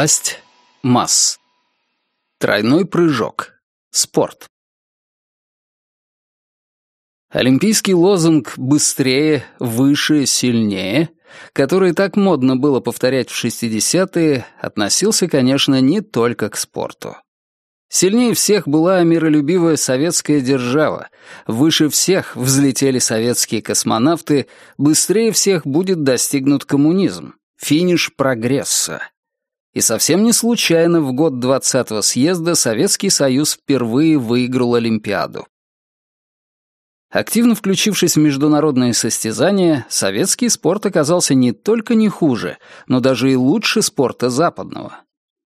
Власть масс. Тройной прыжок. Спорт. Олимпийский лозунг «быстрее», «выше», «сильнее», который так модно было повторять в 60-е, относился, конечно, не только к спорту. Сильнее всех была миролюбивая советская держава, выше всех взлетели советские космонавты, быстрее всех будет достигнут коммунизм, финиш прогресса. И совсем не случайно в год 20-го съезда Советский Союз впервые выиграл Олимпиаду. Активно включившись в международные состязания, советский спорт оказался не только не хуже, но даже и лучше спорта западного.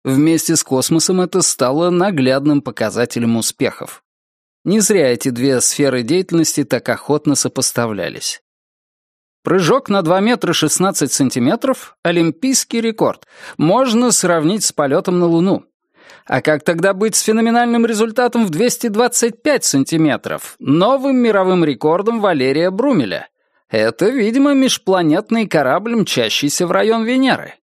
Вместе с космосом это стало наглядным показателем успехов. Не зря эти две сферы деятельности так охотно сопоставлялись. Прыжок на 2 метра 16 сантиметров — олимпийский рекорд. Можно сравнить с полетом на Луну. А как тогда быть с феноменальным результатом в 225 сантиметров? Новым мировым рекордом Валерия Брумеля. Это, видимо, межпланетный корабль, мчащийся в район Венеры.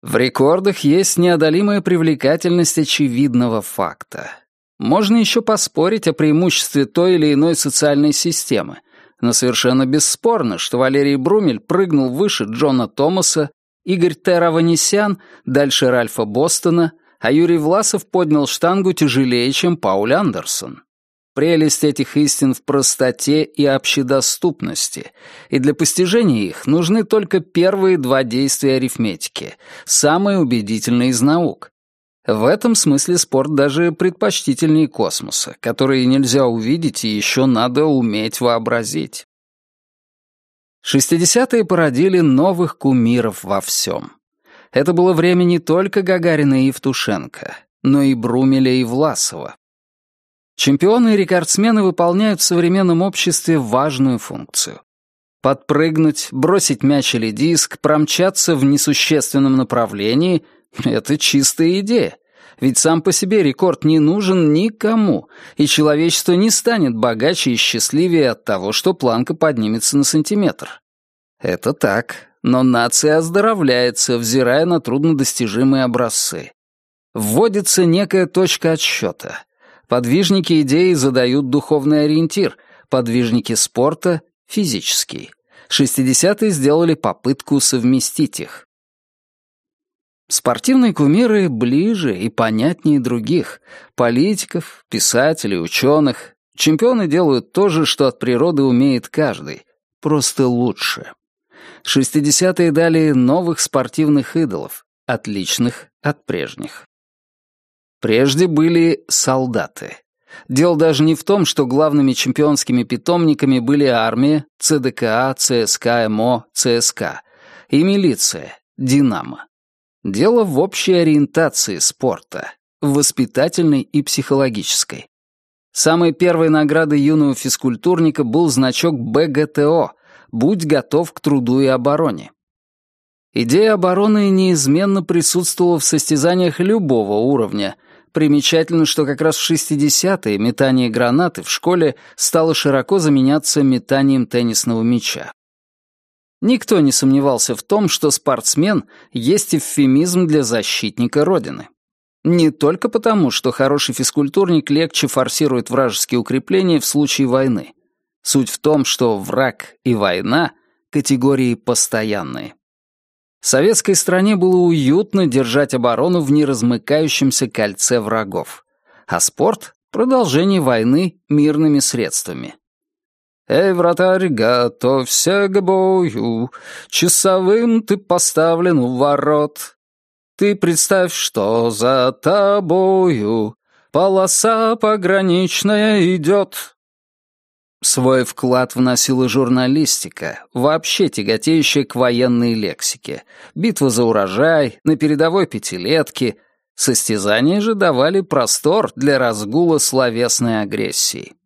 В рекордах есть неодолимая привлекательность очевидного факта. Можно еще поспорить о преимуществе той или иной социальной системы, но совершенно бесспорно, что Валерий Брумель прыгнул выше Джона Томаса, Игорь Тераванесян дальше Ральфа Бостона, а Юрий Власов поднял штангу тяжелее, чем Пауль Андерсон. Прелесть этих истин в простоте и общедоступности, и для постижения их нужны только первые два действия арифметики, самые убедительные из наук. В этом смысле спорт даже предпочтительнее космоса, который нельзя увидеть и еще надо уметь вообразить. Шестидесятые породили новых кумиров во всем. Это было время не только Гагарина и Евтушенко, но и Брумеля и Власова. Чемпионы и рекордсмены выполняют в современном обществе важную функцию. Подпрыгнуть, бросить мяч или диск, промчаться в несущественном направлении — это чистая идея. Ведь сам по себе рекорд не нужен никому, и человечество не станет богаче и счастливее от того, что планка поднимется на сантиметр. Это так, но нация оздоровляется, взирая на труднодостижимые образцы. Вводится некая точка отсчета. Подвижники идеи задают духовный ориентир, подвижники спорта — физический. Шестидесятые сделали попытку совместить их. Спортивные кумиры ближе и понятнее других. Политиков, писателей, ученых. Чемпионы делают то же, что от природы умеет каждый. Просто лучше. Шестидесятые дали новых спортивных идолов, отличных от прежних. Прежде были солдаты. Дело даже не в том, что главными чемпионскими питомниками были армия, ЦДКА, ЦСКА, МО, ЦСКА и милиция, Динамо. Дело в общей ориентации спорта, воспитательной и психологической. Самой первой наградой юного физкультурника был значок БГТО «Будь готов к труду и обороне». Идея обороны неизменно присутствовала в состязаниях любого уровня. Примечательно, что как раз в 60-е метание гранаты в школе стало широко заменяться метанием теннисного мяча. Никто не сомневался в том, что спортсмен есть эвфемизм для защитника Родины. Не только потому, что хороший физкультурник легче форсирует вражеские укрепления в случае войны. Суть в том, что враг и война — категории постоянные. Советской стране было уютно держать оборону в неразмыкающемся кольце врагов, а спорт — продолжение войны мирными средствами. «Эй, вратарь, готовься к бою, часовым ты поставлен у ворот. Ты представь, что за тобою полоса пограничная идет». Свой вклад вносила журналистика, вообще тяготеющая к военной лексике. Битва за урожай, на передовой пятилетке. Состязания же давали простор для разгула словесной агрессии.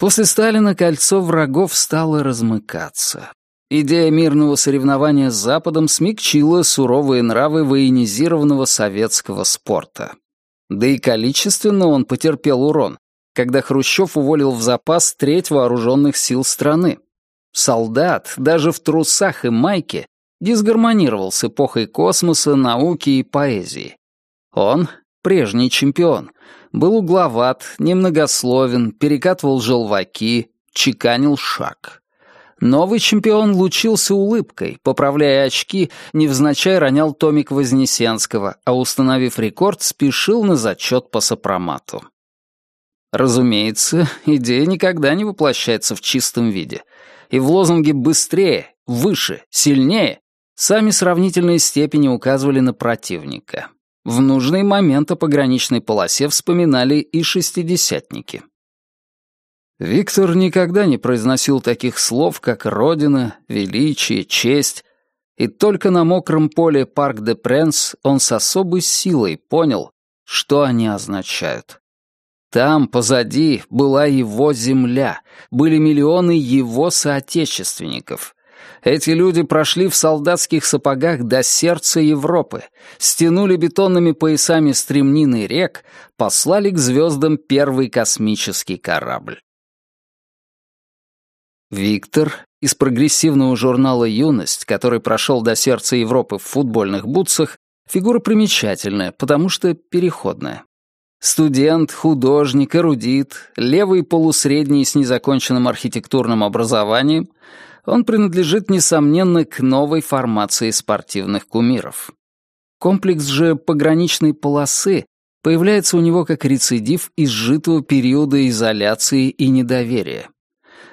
После Сталина кольцо врагов стало размыкаться. Идея мирного соревнования с Западом смягчила суровые нравы военизированного советского спорта. Да и количественно он потерпел урон, когда Хрущев уволил в запас треть вооруженных сил страны. Солдат, даже в трусах и майке, дисгармонировал с эпохой космоса, науки и поэзии. Он, прежний чемпион, был угловат, немногословен, перекатывал желваки, чеканил шаг. Новый чемпион лучился улыбкой, поправляя очки, невзначай ронял томик Вознесенского, а установив рекорд, спешил на зачет по сопромату. Разумеется, идея никогда не воплощается в чистом виде. И в лозунге «быстрее», «выше», «сильнее» сами сравнительные степени указывали на противника. В нужный момент о пограничной полосе вспоминали и шестидесятники. Виктор никогда не произносил таких слов, как «родина», «величие», «честь», и только на мокром поле Парк де Пренс он с особой силой понял, что они означают. Там, позади, была его земля, были миллионы его соотечественников. Эти люди прошли в солдатских сапогах до сердца Европы, стянули бетонными поясами стремнины рек, послали к звездам первый космический корабль. Виктор из прогрессивного журнала «Юность», который прошел до сердца Европы в футбольных бутсах, фигура примечательная, потому что переходная. Студент, художник, эрудит, левый полусредний с незаконченным архитектурным образованием, он принадлежит, несомненно, к новой формации спортивных кумиров. Комплекс же пограничной полосы появляется у него как рецидив изжитого периода изоляции и недоверия.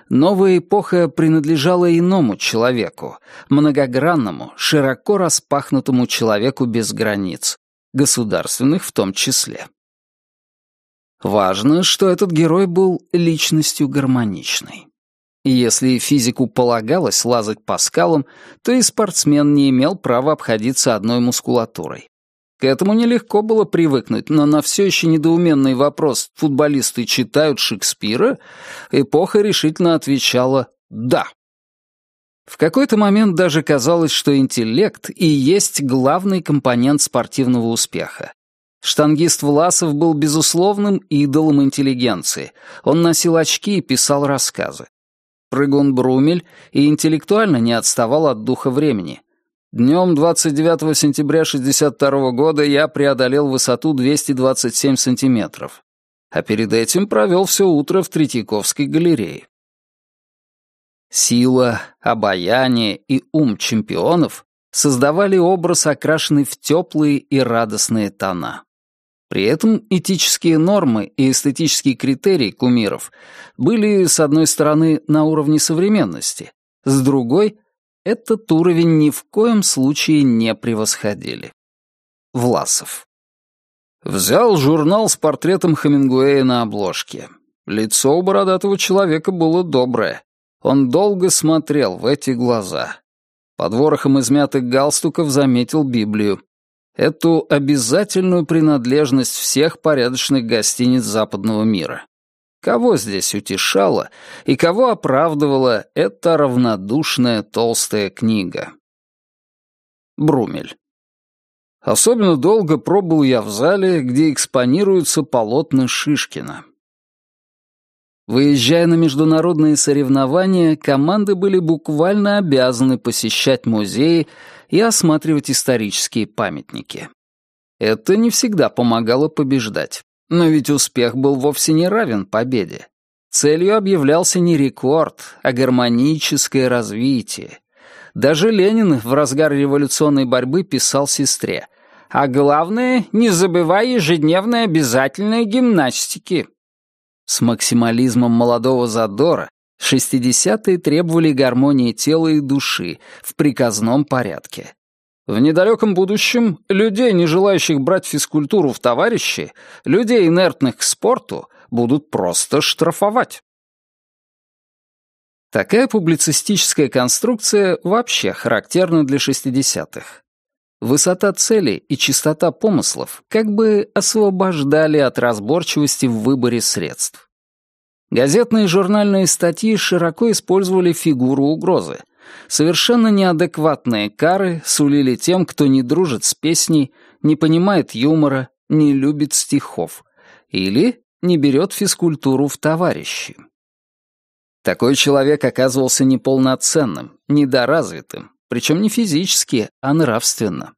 Новая эпоха принадлежала иному человеку, многогранному, широко распахнутому человеку без границ, государственных в том числе. Важно, что этот герой был личностью гармоничной. И если физику полагалось лазать по скалам, то и спортсмен не имел права обходиться одной мускулатурой. К этому нелегко было привыкнуть, но на все еще недоуменный вопрос «футболисты читают Шекспира?» эпоха решительно отвечала «да». В какой-то момент даже казалось, что интеллект и есть главный компонент спортивного успеха. Штангист Власов был безусловным идолом интеллигенции. Он носил очки и писал рассказы. Прыгун Брумель и интеллектуально не отставал от духа времени. Днем 29 сентября 1962 года я преодолел высоту 227 сантиметров, а перед этим провел все утро в Третьяковской галерее. Сила, обаяние и ум чемпионов создавали образ, окрашенный в теплые и радостные тона. При этом этические нормы и эстетические критерии кумиров были, с одной стороны, на уровне современности, с другой этот уровень ни в коем случае не превосходили. Власов. Взял журнал с портретом Хемингуэя на обложке. Лицо у бородатого человека было доброе. Он долго смотрел в эти глаза. Под ворохом измятых галстуков заметил Библию. Эту обязательную принадлежность всех порядочных гостиниц западного мира. Кого здесь утешала и кого оправдывала эта равнодушная толстая книга? Брумель. Особенно долго пробыл я в зале, где экспонируются полотна Шишкина. Выезжая на международные соревнования, команды были буквально обязаны посещать музеи и осматривать исторические памятники. Это не всегда помогало побеждать. Но ведь успех был вовсе не равен победе. Целью объявлялся не рекорд, а гармоническое развитие. Даже Ленин в разгар революционной борьбы писал сестре. А главное, не забывай ежедневной обязательной гимнастики. С максимализмом молодого задора шестидесятые требовали гармонии тела и души в приказном порядке. В недалеком будущем людей, не желающих брать физкультуру в товарищи, людей, инертных к спорту, будут просто штрафовать. Такая публицистическая конструкция вообще характерна для 60-х. Высота целей и чистота помыслов как бы освобождали от разборчивости в выборе средств. Газетные и журнальные статьи широко использовали фигуру угрозы — Совершенно неадекватные кары сулили тем, кто не дружит с песней, не понимает юмора, не любит стихов или не берет физкультуру в товарищи. Такой человек оказывался неполноценным, недоразвитым, причем не физически, а нравственно.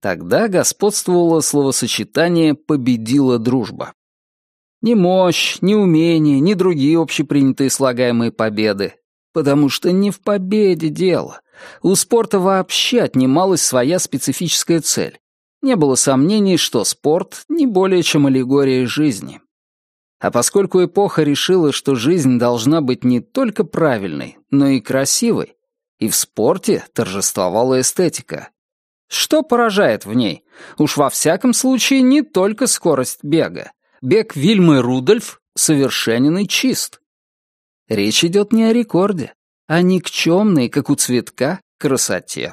Тогда господствовало словосочетание «победила дружба». Ни мощь, ни умение, ни другие общепринятые слагаемые победы. Потому что не в победе дело. У спорта вообще отнималась своя специфическая цель. Не было сомнений, что спорт не более чем аллегория жизни. А поскольку эпоха решила, что жизнь должна быть не только правильной, но и красивой, и в спорте торжествовала эстетика. Что поражает в ней? Уж во всяком случае не только скорость бега. Бег Вильмы Рудольф совершенен и чист. Речь идет не о рекорде, а никчемной, как у цветка, красоте.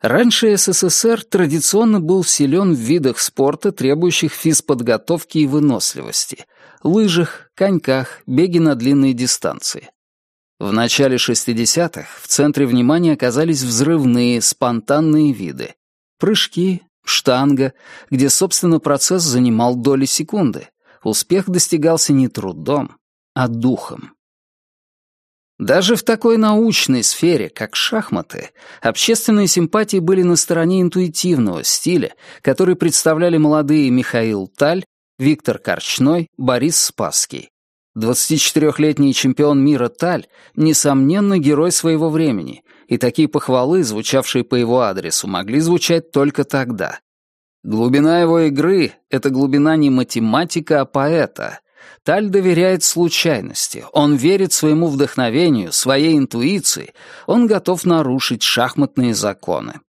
Раньше СССР традиционно был силен в видах спорта, требующих физподготовки и выносливости — лыжах, коньках, беге на длинные дистанции. В начале 60-х в центре внимания оказались взрывные, спонтанные виды. Прыжки, штанга, где, собственно, процесс занимал доли секунды. Успех достигался не трудом, а духом. Даже в такой научной сфере, как шахматы, общественные симпатии были на стороне интуитивного стиля, который представляли молодые Михаил Таль, Виктор Корчной, Борис Спасский. 24-летний чемпион мира Таль, несомненно, герой своего времени, и такие похвалы, звучавшие по его адресу, могли звучать только тогда. Глубина его игры — это глубина не математика, а поэта. Таль доверяет случайности, он верит своему вдохновению, своей интуиции, он готов нарушить шахматные законы.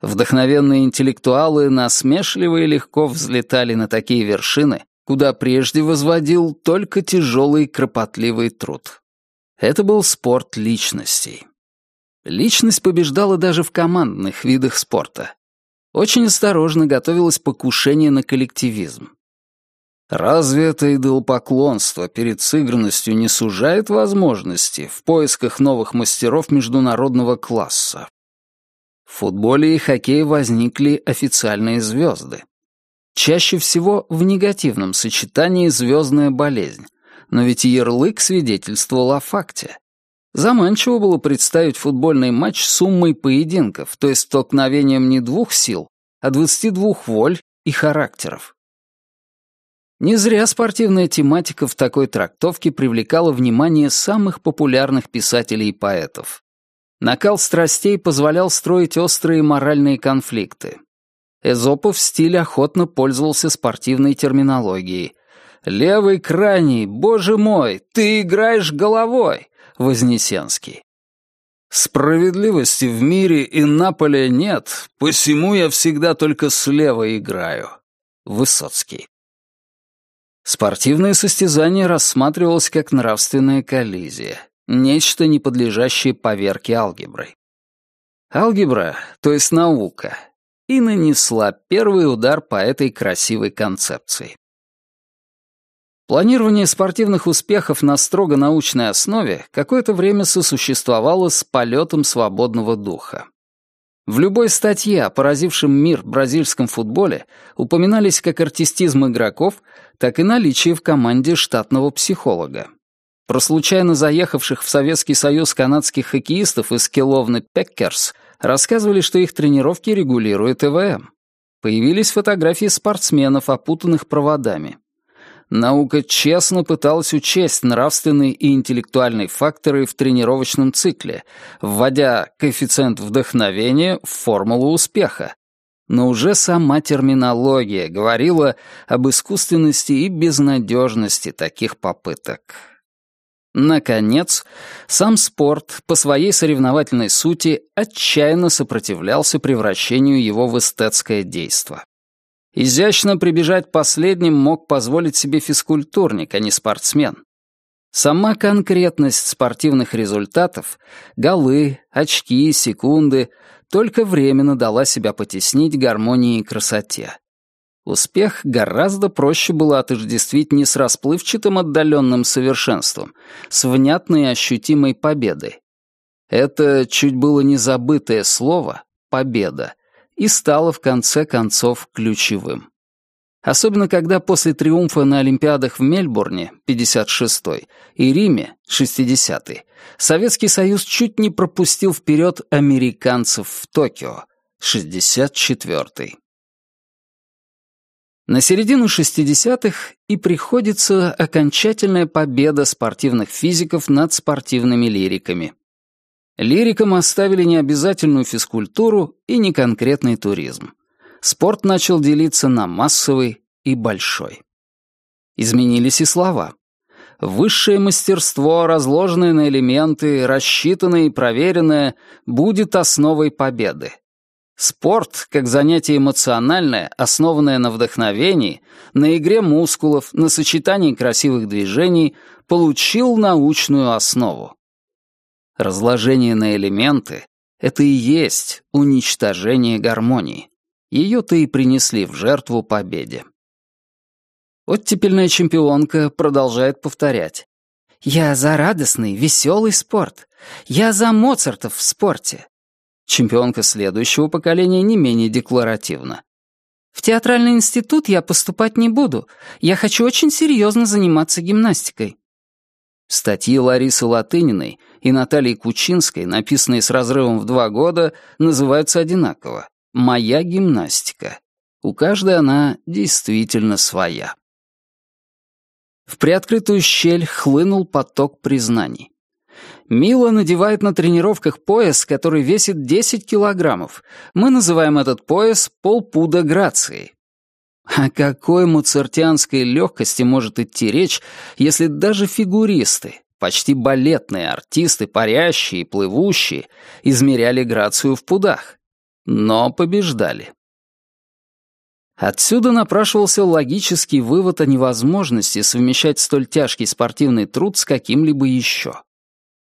Вдохновенные интеллектуалы насмешливо и легко взлетали на такие вершины, куда прежде возводил только тяжелый кропотливый труд. Это был спорт личностей. Личность побеждала даже в командных видах спорта. Очень осторожно готовилось покушение на коллективизм. Разве это идолопоклонство перед сыгранностью не сужает возможности в поисках новых мастеров международного класса? В футболе и хоккее возникли официальные звезды. Чаще всего в негативном сочетании звездная болезнь, но ведь ярлык свидетельствовал о факте. Заманчиво было представить футбольный матч суммой поединков, то есть столкновением не двух сил, а 22 воль и характеров. Не зря спортивная тематика в такой трактовке привлекала внимание самых популярных писателей и поэтов. Накал страстей позволял строить острые моральные конфликты. Эзопов в стиле охотно пользовался спортивной терминологией. «Левый крайний, боже мой, ты играешь головой!» — Вознесенский. «Справедливости в мире и на поле нет, посему я всегда только слева играю» — Высоцкий. Спортивное состязание рассматривалось как нравственная коллизия, нечто, не подлежащее поверке алгеброй. Алгебра, то есть наука, и нанесла первый удар по этой красивой концепции. Планирование спортивных успехов на строго научной основе какое-то время сосуществовало с полетом свободного духа. В любой статье о поразившем мир бразильском футболе упоминались как артистизм игроков, так и наличие в команде штатного психолога. Про случайно заехавших в Советский Союз канадских хоккеистов из Келовны Пеккерс рассказывали, что их тренировки регулирует ЭВМ. Появились фотографии спортсменов, опутанных проводами. Наука честно пыталась учесть нравственные и интеллектуальные факторы в тренировочном цикле, вводя коэффициент вдохновения в формулу успеха. Но уже сама терминология говорила об искусственности и безнадежности таких попыток. Наконец, сам спорт по своей соревновательной сути отчаянно сопротивлялся превращению его в эстетское действо. Изящно прибежать последним мог позволить себе физкультурник, а не спортсмен. Сама конкретность спортивных результатов — голы, очки, секунды — только временно дала себя потеснить гармонии и красоте. Успех гораздо проще было отождествить не с расплывчатым отдаленным совершенством, с внятной и ощутимой победой. Это чуть было не забытое слово «победа» и стало в конце концов ключевым. Особенно когда после триумфа на Олимпиадах в Мельбурне, 56-й, и Риме, 60-й, Советский Союз чуть не пропустил вперед американцев в Токио, 64-й. На середину 60-х и приходится окончательная победа спортивных физиков над спортивными лириками. Лирикам оставили необязательную физкультуру и неконкретный туризм. Спорт начал делиться на массовый и большой. Изменились и слова. Высшее мастерство, разложенное на элементы, рассчитанное и проверенное, будет основой победы. Спорт, как занятие эмоциональное, основанное на вдохновении, на игре мускулов, на сочетании красивых движений, получил научную основу. Разложение на элементы — это и есть уничтожение гармонии. Ее-то и принесли в жертву победе. Оттепельная чемпионка продолжает повторять. «Я за радостный, веселый спорт. Я за Моцартов в спорте. Чемпионка следующего поколения не менее декларативна. В театральный институт я поступать не буду. Я хочу очень серьезно заниматься гимнастикой. Статьи Ларисы Латыниной и Натальи Кучинской, написанные с разрывом в два года, называются одинаково «Моя гимнастика». У каждой она действительно своя. В приоткрытую щель хлынул поток признаний. Мила надевает на тренировках пояс, который весит 10 килограммов. Мы называем этот пояс полпуда грацией. О какой муцертианской легкости может идти речь, если даже фигуристы, почти балетные артисты, парящие и плывущие, измеряли грацию в пудах, но побеждали. Отсюда напрашивался логический вывод о невозможности совмещать столь тяжкий спортивный труд с каким-либо еще.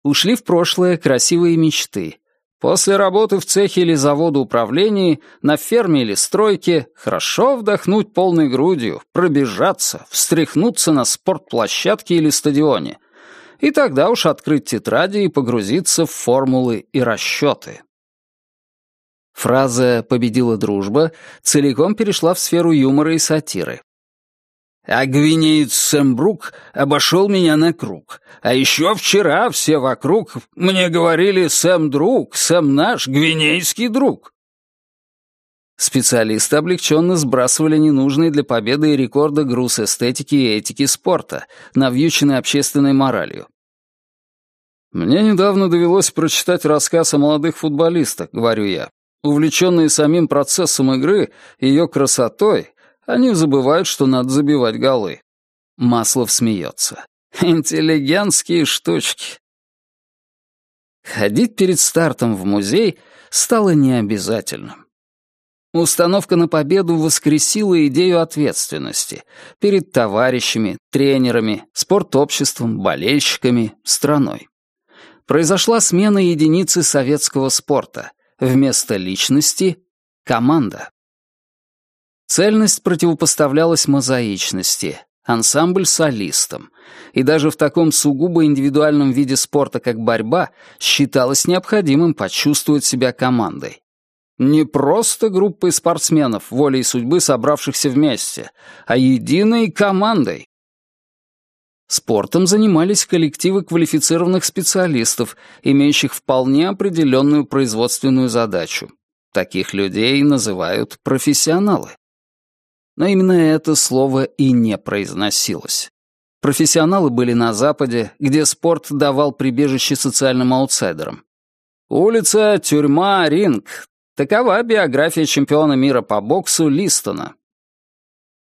Ушли в прошлое красивые мечты. После работы в цехе или заводоуправлении, на ферме или стройке, хорошо вдохнуть полной грудью, пробежаться, встряхнуться на спортплощадке или стадионе. И тогда уж открыть тетради и погрузиться в формулы и расчеты. Фраза «победила дружба» целиком перешла в сферу юмора и сатиры. А гвинеец Сэм Брук обошел меня на круг. А еще вчера все вокруг мне говорили «Сэм друг, Сэм наш, гвинейский друг». Специалисты облегченно сбрасывали ненужный для победы и рекорда груз эстетики и этики спорта, навьюченный общественной моралью. «Мне недавно довелось прочитать рассказ о молодых футболистах», — говорю я. Увлеченные самим процессом игры, ее красотой, они забывают, что надо забивать голы. Маслов смеется. Интеллигентские штучки. Ходить перед стартом в музей стало необязательным. Установка на победу воскресила идею ответственности перед товарищами, тренерами, спортобществом, болельщиками, страной. Произошла смена единицы советского спорта. Вместо личности — команда. Цельность противопоставлялась мозаичности, ансамбль солистам, и даже в таком сугубо индивидуальном виде спорта, как борьба, считалось необходимым почувствовать себя командой. Не просто группой спортсменов, волей судьбы собравшихся вместе, а единой командой. Спортом занимались коллективы квалифицированных специалистов, имеющих вполне определенную производственную задачу. Таких людей называют профессионалы. Но именно это слово и не произносилось. Профессионалы были на Западе, где спорт давал прибежище социальным аутсайдерам. Улица, тюрьма, ринг — такова биография чемпиона мира по боксу Листона.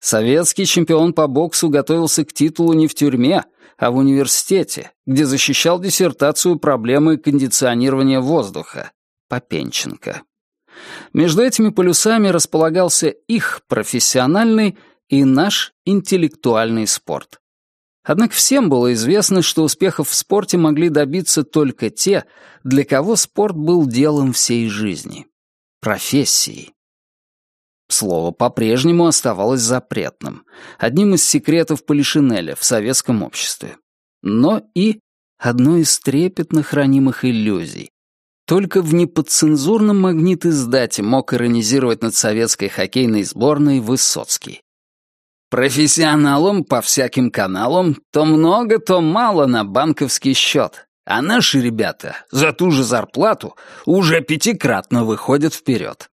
Советский чемпион по боксу готовился к титулу не в тюрьме, а в университете, где защищал диссертацию проблемы кондиционирования воздуха. Попенченко. Между этими полюсами располагался их профессиональный и наш интеллектуальный спорт. Однако всем было известно, что успехов в спорте могли добиться только те, для кого спорт был делом всей жизни, профессией. Слово по-прежнему оставалось запретным, одним из секретов Полишинеля в советском обществе. Но и одной из трепетно хранимых иллюзий, только в неподцензурном магнит-издате мог иронизировать над советской хоккейной сборной Высоцкий. Профессионалам по всяким каналам то много, то мало на банковский счет. А наши ребята за ту же зарплату уже пятикратно выходят вперед.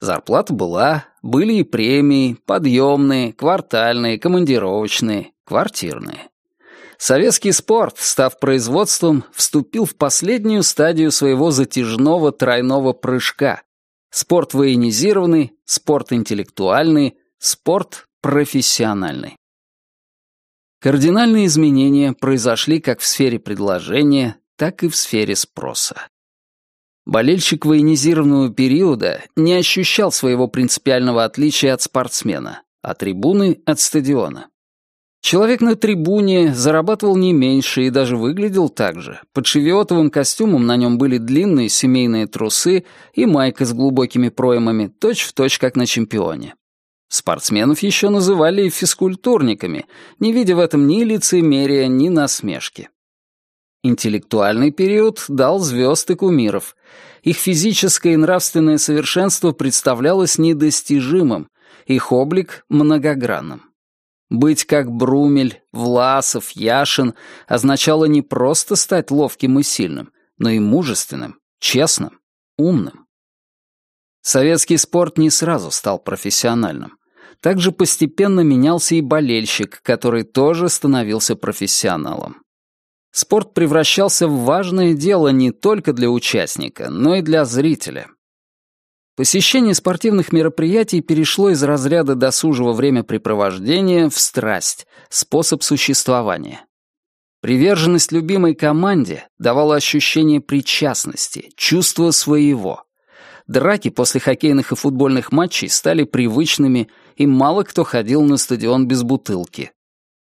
Зарплата была, были и премии, подъемные, квартальные, командировочные, квартирные. Советский спорт, став производством, вступил в последнюю стадию своего затяжного тройного прыжка. Спорт военизированный, спорт интеллектуальный, спорт профессиональный. Кардинальные изменения произошли как в сфере предложения, так и в сфере спроса. Болельщик военизированного периода не ощущал своего принципиального отличия от спортсмена, а трибуны — от стадиона. Человек на трибуне зарабатывал не меньше и даже выглядел так же. Под шевиотовым костюмом на нем были длинные семейные трусы и майка с глубокими проймами, точь-в-точь, точь, как на чемпионе. Спортсменов еще называли физкультурниками, не видя в этом ни лицемерия, ни насмешки. Интеллектуальный период дал звезд и кумиров. Их физическое и нравственное совершенство представлялось недостижимым, их облик — многогранным. Быть как Брумель, Власов, Яшин означало не просто стать ловким и сильным, но и мужественным, честным, умным. Советский спорт не сразу стал профессиональным. Также постепенно менялся и болельщик, который тоже становился профессионалом. Спорт превращался в важное дело не только для участника, но и для зрителя. Посещение спортивных мероприятий перешло из разряда досужего времяпрепровождения в страсть, способ существования. Приверженность любимой команде давала ощущение причастности, чувство своего. Драки после хоккейных и футбольных матчей стали привычными, и мало кто ходил на стадион без бутылки.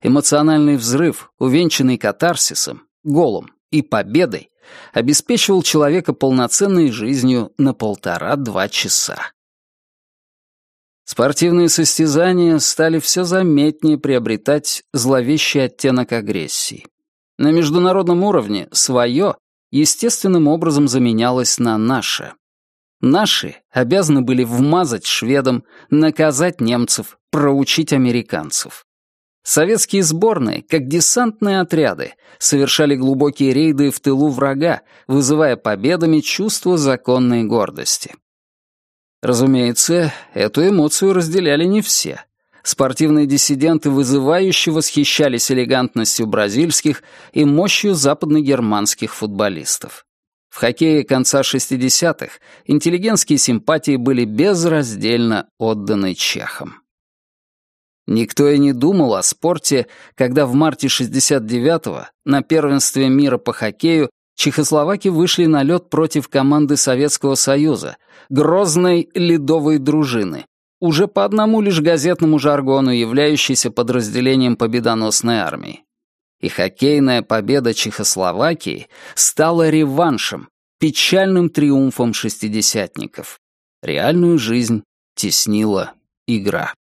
Эмоциональный взрыв, увенчанный катарсисом, голом и победой, обеспечивал человека полноценной жизнью на полтора-два часа. Спортивные состязания стали все заметнее приобретать зловещий оттенок агрессии. На международном уровне свое естественным образом заменялось на наше. Наши обязаны были вмазать шведам, наказать немцев, проучить американцев. Советские сборные, как десантные отряды, совершали глубокие рейды в тылу врага, вызывая победами чувство законной гордости. Разумеется, эту эмоцию разделяли не все. Спортивные диссиденты вызывающе восхищались элегантностью бразильских и мощью западногерманских футболистов. В хоккее конца 60-х интеллигентские симпатии были безраздельно отданы чехам. Никто и не думал о спорте, когда в марте 69-го на первенстве мира по хоккею чехословаки вышли на лед против команды Советского Союза, грозной ледовой дружины, уже по одному лишь газетному жаргону являющейся подразделением победоносной армии. И хоккейная победа Чехословакии стала реваншем, печальным триумфом шестидесятников. Реальную жизнь теснила игра.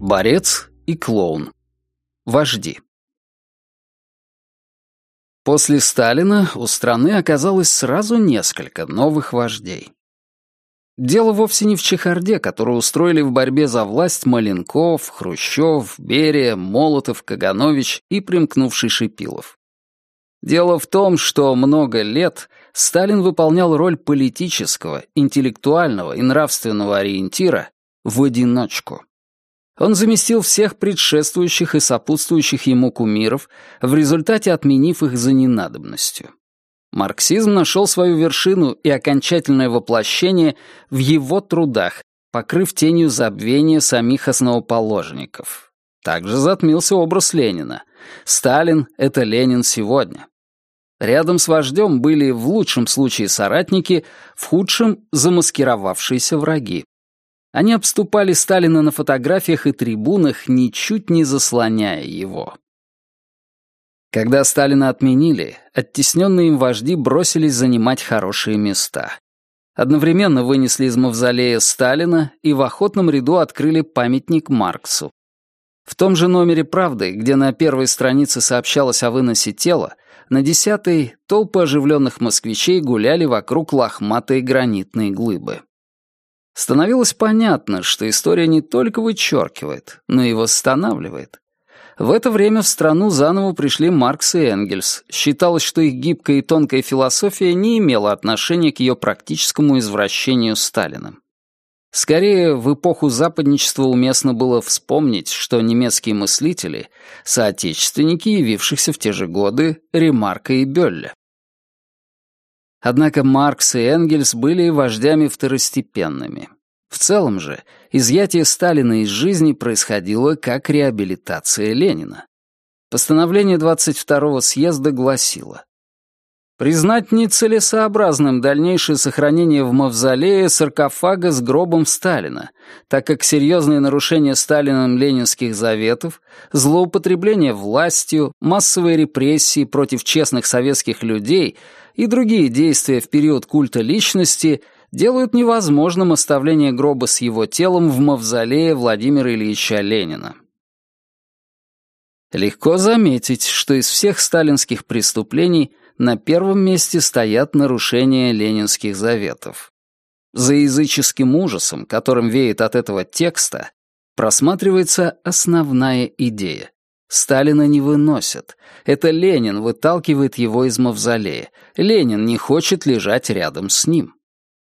Борец и клоун. Вожди. После Сталина у страны оказалось сразу несколько новых вождей. Дело вовсе не в чехарде, которую устроили в борьбе за власть Маленков, Хрущев, Берия, Молотов, Каганович и примкнувший Шипилов. Дело в том, что много лет Сталин выполнял роль политического, интеллектуального и нравственного ориентира в одиночку. Он заместил всех предшествующих и сопутствующих ему кумиров, в результате отменив их за ненадобностью. Марксизм нашел свою вершину и окончательное воплощение в его трудах, покрыв тенью забвения самих основоположников. Также затмился образ Ленина. Сталин — это Ленин сегодня. Рядом с вождем были в лучшем случае соратники, в худшем — замаскировавшиеся враги. Они обступали Сталина на фотографиях и трибунах, ничуть не заслоняя его. Когда Сталина отменили, оттесненные им вожди бросились занимать хорошие места. Одновременно вынесли из мавзолея Сталина и в охотном ряду открыли памятник Марксу. В том же номере «Правды», где на первой странице сообщалось о выносе тела, на десятой толпы оживленных москвичей гуляли вокруг лохматой гранитной глыбы. Становилось понятно, что история не только вычеркивает, но и восстанавливает. В это время в страну заново пришли Маркс и Энгельс. Считалось, что их гибкая и тонкая философия не имела отношения к ее практическому извращению Сталиным. Скорее, в эпоху западничества уместно было вспомнить, что немецкие мыслители — соотечественники, явившихся в те же годы Ремарка и Бёлля. Однако Маркс и Энгельс были вождями второстепенными. В целом же, изъятие Сталина из жизни происходило как реабилитация Ленина. Постановление 22-го съезда гласило Признать нецелесообразным дальнейшее сохранение в мавзолее саркофага с гробом Сталина, так как серьезные нарушения Сталином ленинских заветов, злоупотребление властью, массовые репрессии против честных советских людей и другие действия в период культа личности делают невозможным оставление гроба с его телом в мавзолее Владимира Ильича Ленина. Легко заметить, что из всех сталинских преступлений на первом месте стоят нарушения ленинских заветов. За языческим ужасом, которым веет от этого текста, просматривается основная идея. Сталина не выносят. Это Ленин выталкивает его из мавзолея. Ленин не хочет лежать рядом с ним.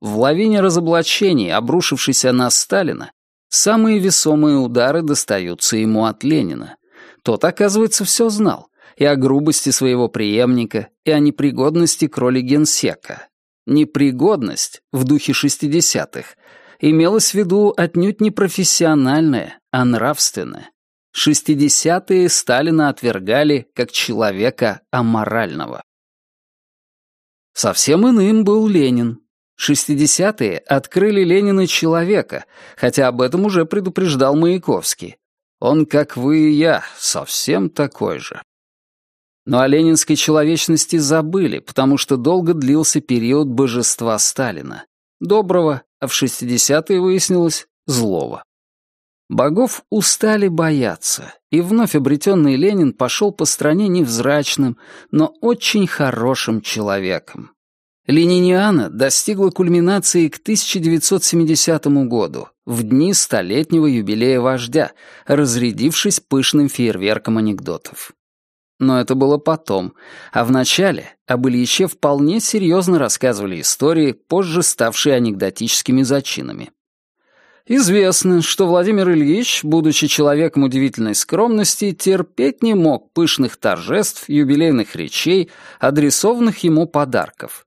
В лавине разоблачений, обрушившейся на Сталина, самые весомые удары достаются ему от Ленина. Тот, оказывается, все знал. И о грубости своего преемника, и о непригодности к роли генсека. Непригодность, в духе шестидесятых, имелась в виду отнюдь не профессиональная, а нравственная. Шестидесятые Сталина отвергали как человека аморального. Совсем иным был Ленин. Шестидесятые открыли Ленина человека, хотя об этом уже предупреждал Маяковский. Он, как вы и я, совсем такой же. Но о ленинской человечности забыли, потому что долго длился период божества Сталина. Доброго, а в 60-е выяснилось злого. Богов устали бояться, и вновь обретенный Ленин пошел по стране невзрачным, но очень хорошим человеком. Лениниана достигла кульминации к 1970 году, в дни столетнего юбилея вождя, разрядившись пышным фейерверком анекдотов. Но это было потом, а в начале об Ильиче вполне серьезно рассказывали истории, позже ставшие анекдотическими зачинами. Известно, что Владимир Ильич, будучи человеком удивительной скромности, терпеть не мог пышных торжеств, юбилейных речей, адресованных ему подарков.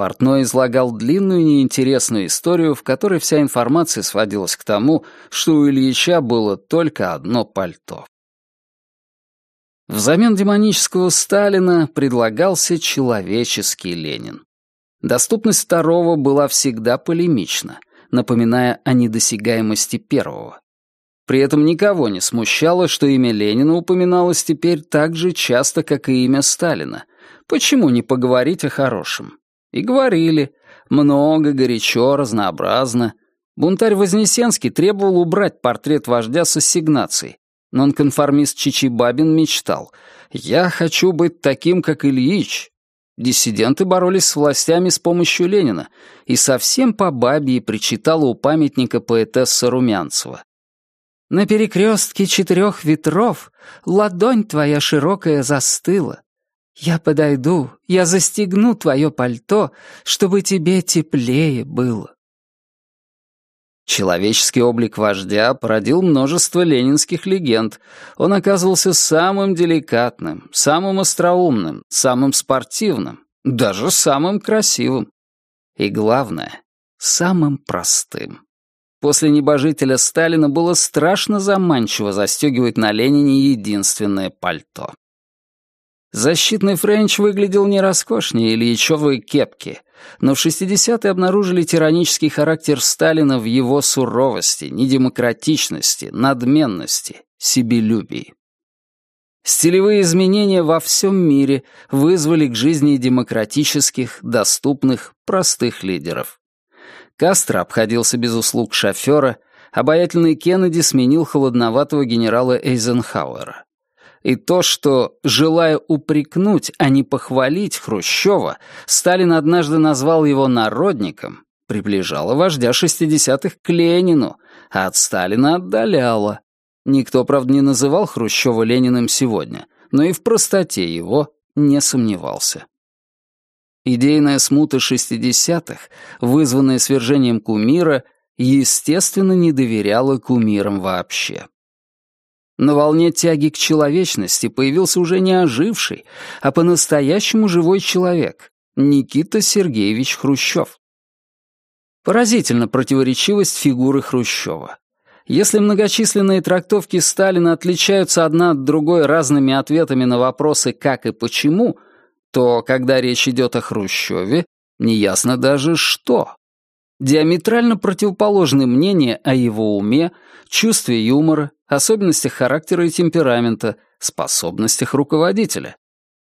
Портной излагал длинную неинтересную историю, в которой вся информация сводилась к тому, что у Ильича было только одно пальто. Взамен демонического Сталина предлагался человеческий Ленин. Доступность второго была всегда полемична, напоминая о недосягаемости первого. При этом никого не смущало, что имя Ленина упоминалось теперь так же часто, как и имя Сталина. Почему не поговорить о хорошем? И говорили. Много, горячо, разнообразно. Бунтарь Вознесенский требовал убрать портрет вождя с ассигнацией. Нонконформист Чичибабин мечтал. «Я хочу быть таким, как Ильич». Диссиденты боролись с властями с помощью Ленина и совсем по бабе причитала у памятника поэтесса Румянцева. «На перекрестке четырех ветров ладонь твоя широкая застыла. Я подойду, я застегну твое пальто, чтобы тебе теплее было». Человеческий облик вождя породил множество ленинских легенд. Он оказывался самым деликатным, самым остроумным, самым спортивным, даже самым красивым. И главное, самым простым. После небожителя Сталина было страшно заманчиво застегивать на Ленине единственное пальто. Защитный френч выглядел не роскошнее Ильичевой кепки, но в 60-е обнаружили тиранический характер Сталина в его суровости, недемократичности, надменности, себелюбии. Стилевые изменения во всем мире вызвали к жизни демократических, доступных, простых лидеров. Кастро обходился без услуг шофера, обаятельный Кеннеди сменил холодноватого генерала Эйзенхауэра. И то, что, желая упрекнуть, а не похвалить Хрущева, Сталин однажды назвал его народником, приближало вождя 60-х к Ленину, а от Сталина отдаляло. Никто, правда, не называл Хрущева Лениным сегодня, но и в простоте его не сомневался. Идейная смута 60-х, вызванная свержением кумира, естественно, не доверяла кумирам вообще. На волне тяги к человечности появился уже не оживший, а по-настоящему живой человек — Никита Сергеевич Хрущев. Поразительна противоречивость фигуры Хрущева. Если многочисленные трактовки Сталина отличаются одна от другой разными ответами на вопросы «как» и «почему», то, когда речь идет о Хрущеве, неясно даже что. Диаметрально противоположны мнения о его уме, чувстве юмора, особенностях характера и темперамента, способностях руководителя.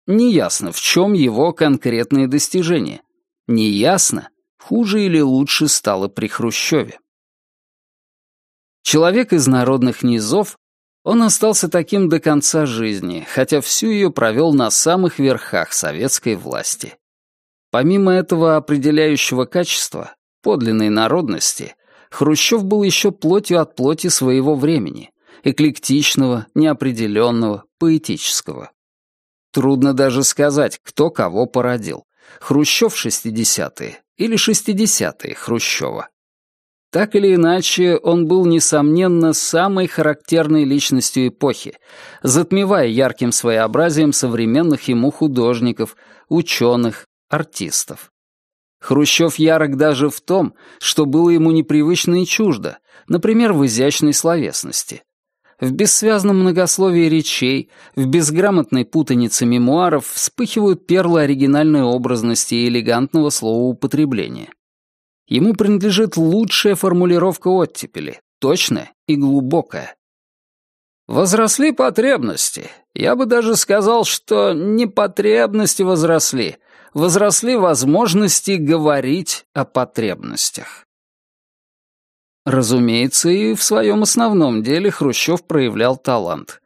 Неясно, в чем его конкретные достижения. Неясно, хуже или лучше стало при Хрущеве. Человек из народных низов, он остался таким до конца жизни, хотя всю ее провел на самых верхах советской власти. Помимо этого определяющего качества, подлинной народности, Хрущев был еще плотью от плоти своего времени, эклектичного, неопределенного, поэтического. Трудно даже сказать, кто кого породил. Хрущев 60-е или 60-е Хрущева. Так или иначе, он был, несомненно, самой характерной личностью эпохи, затмевая ярким своеобразием современных ему художников, ученых, артистов. Хрущев ярок даже в том, что было ему непривычно и чуждо, например, в изящной словесности. В бессвязном многословии речей, в безграмотной путанице мемуаров вспыхивают перлы оригинальной образности и элегантного словоупотребления. Ему принадлежит лучшая формулировка оттепели, точная и глубокая. Возросли потребности. Я бы даже сказал, что не потребности возросли, возросли возможности говорить о потребностях. Разумеется, и в своем основном деле Хрущев проявлял талант.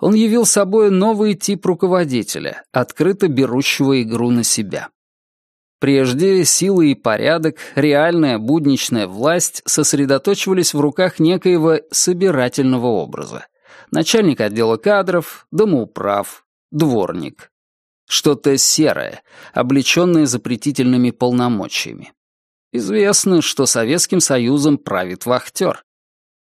Он явил собой новый тип руководителя, открыто берущего игру на себя. Прежде силы и порядок, реальная будничная власть сосредоточивались в руках некоего собирательного образа. Начальник отдела кадров, домоуправ, дворник. Что-то серое, облеченное запретительными полномочиями. Известно, что Советским Союзом правит вахтер.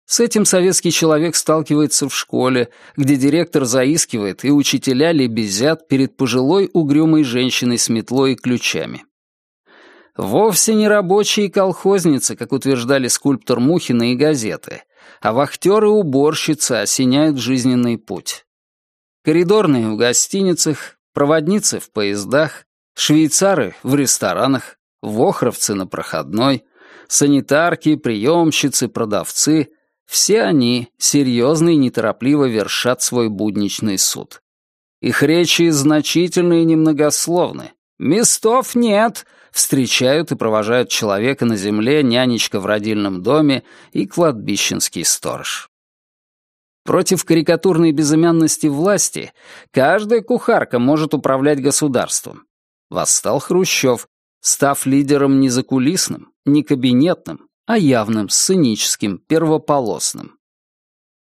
С этим советский человек сталкивается в школе, где директор заискивает и учителя лебезят перед пожилой угрюмой женщиной с метлой и ключами. Вовсе не рабочие и колхозницы, как утверждали скульптор Мухина и газеты, а вахтеры и уборщицы осеняют жизненный путь. Коридорные в гостиницах, проводницы в поездах, швейцары в ресторанах, вохровцы на проходной, санитарки, приемщицы, продавцы — все они серьезно и неторопливо вершат свой будничный суд. Их речи значительны и немногословны. «Местов нет!» встречают и провожают человека на земле, нянечка в родильном доме и кладбищенский сторож. Против карикатурной безымянности власти каждая кухарка может управлять государством. Восстал Хрущев, став лидером не закулисным, не кабинетным, а явным, сценическим, первополосным.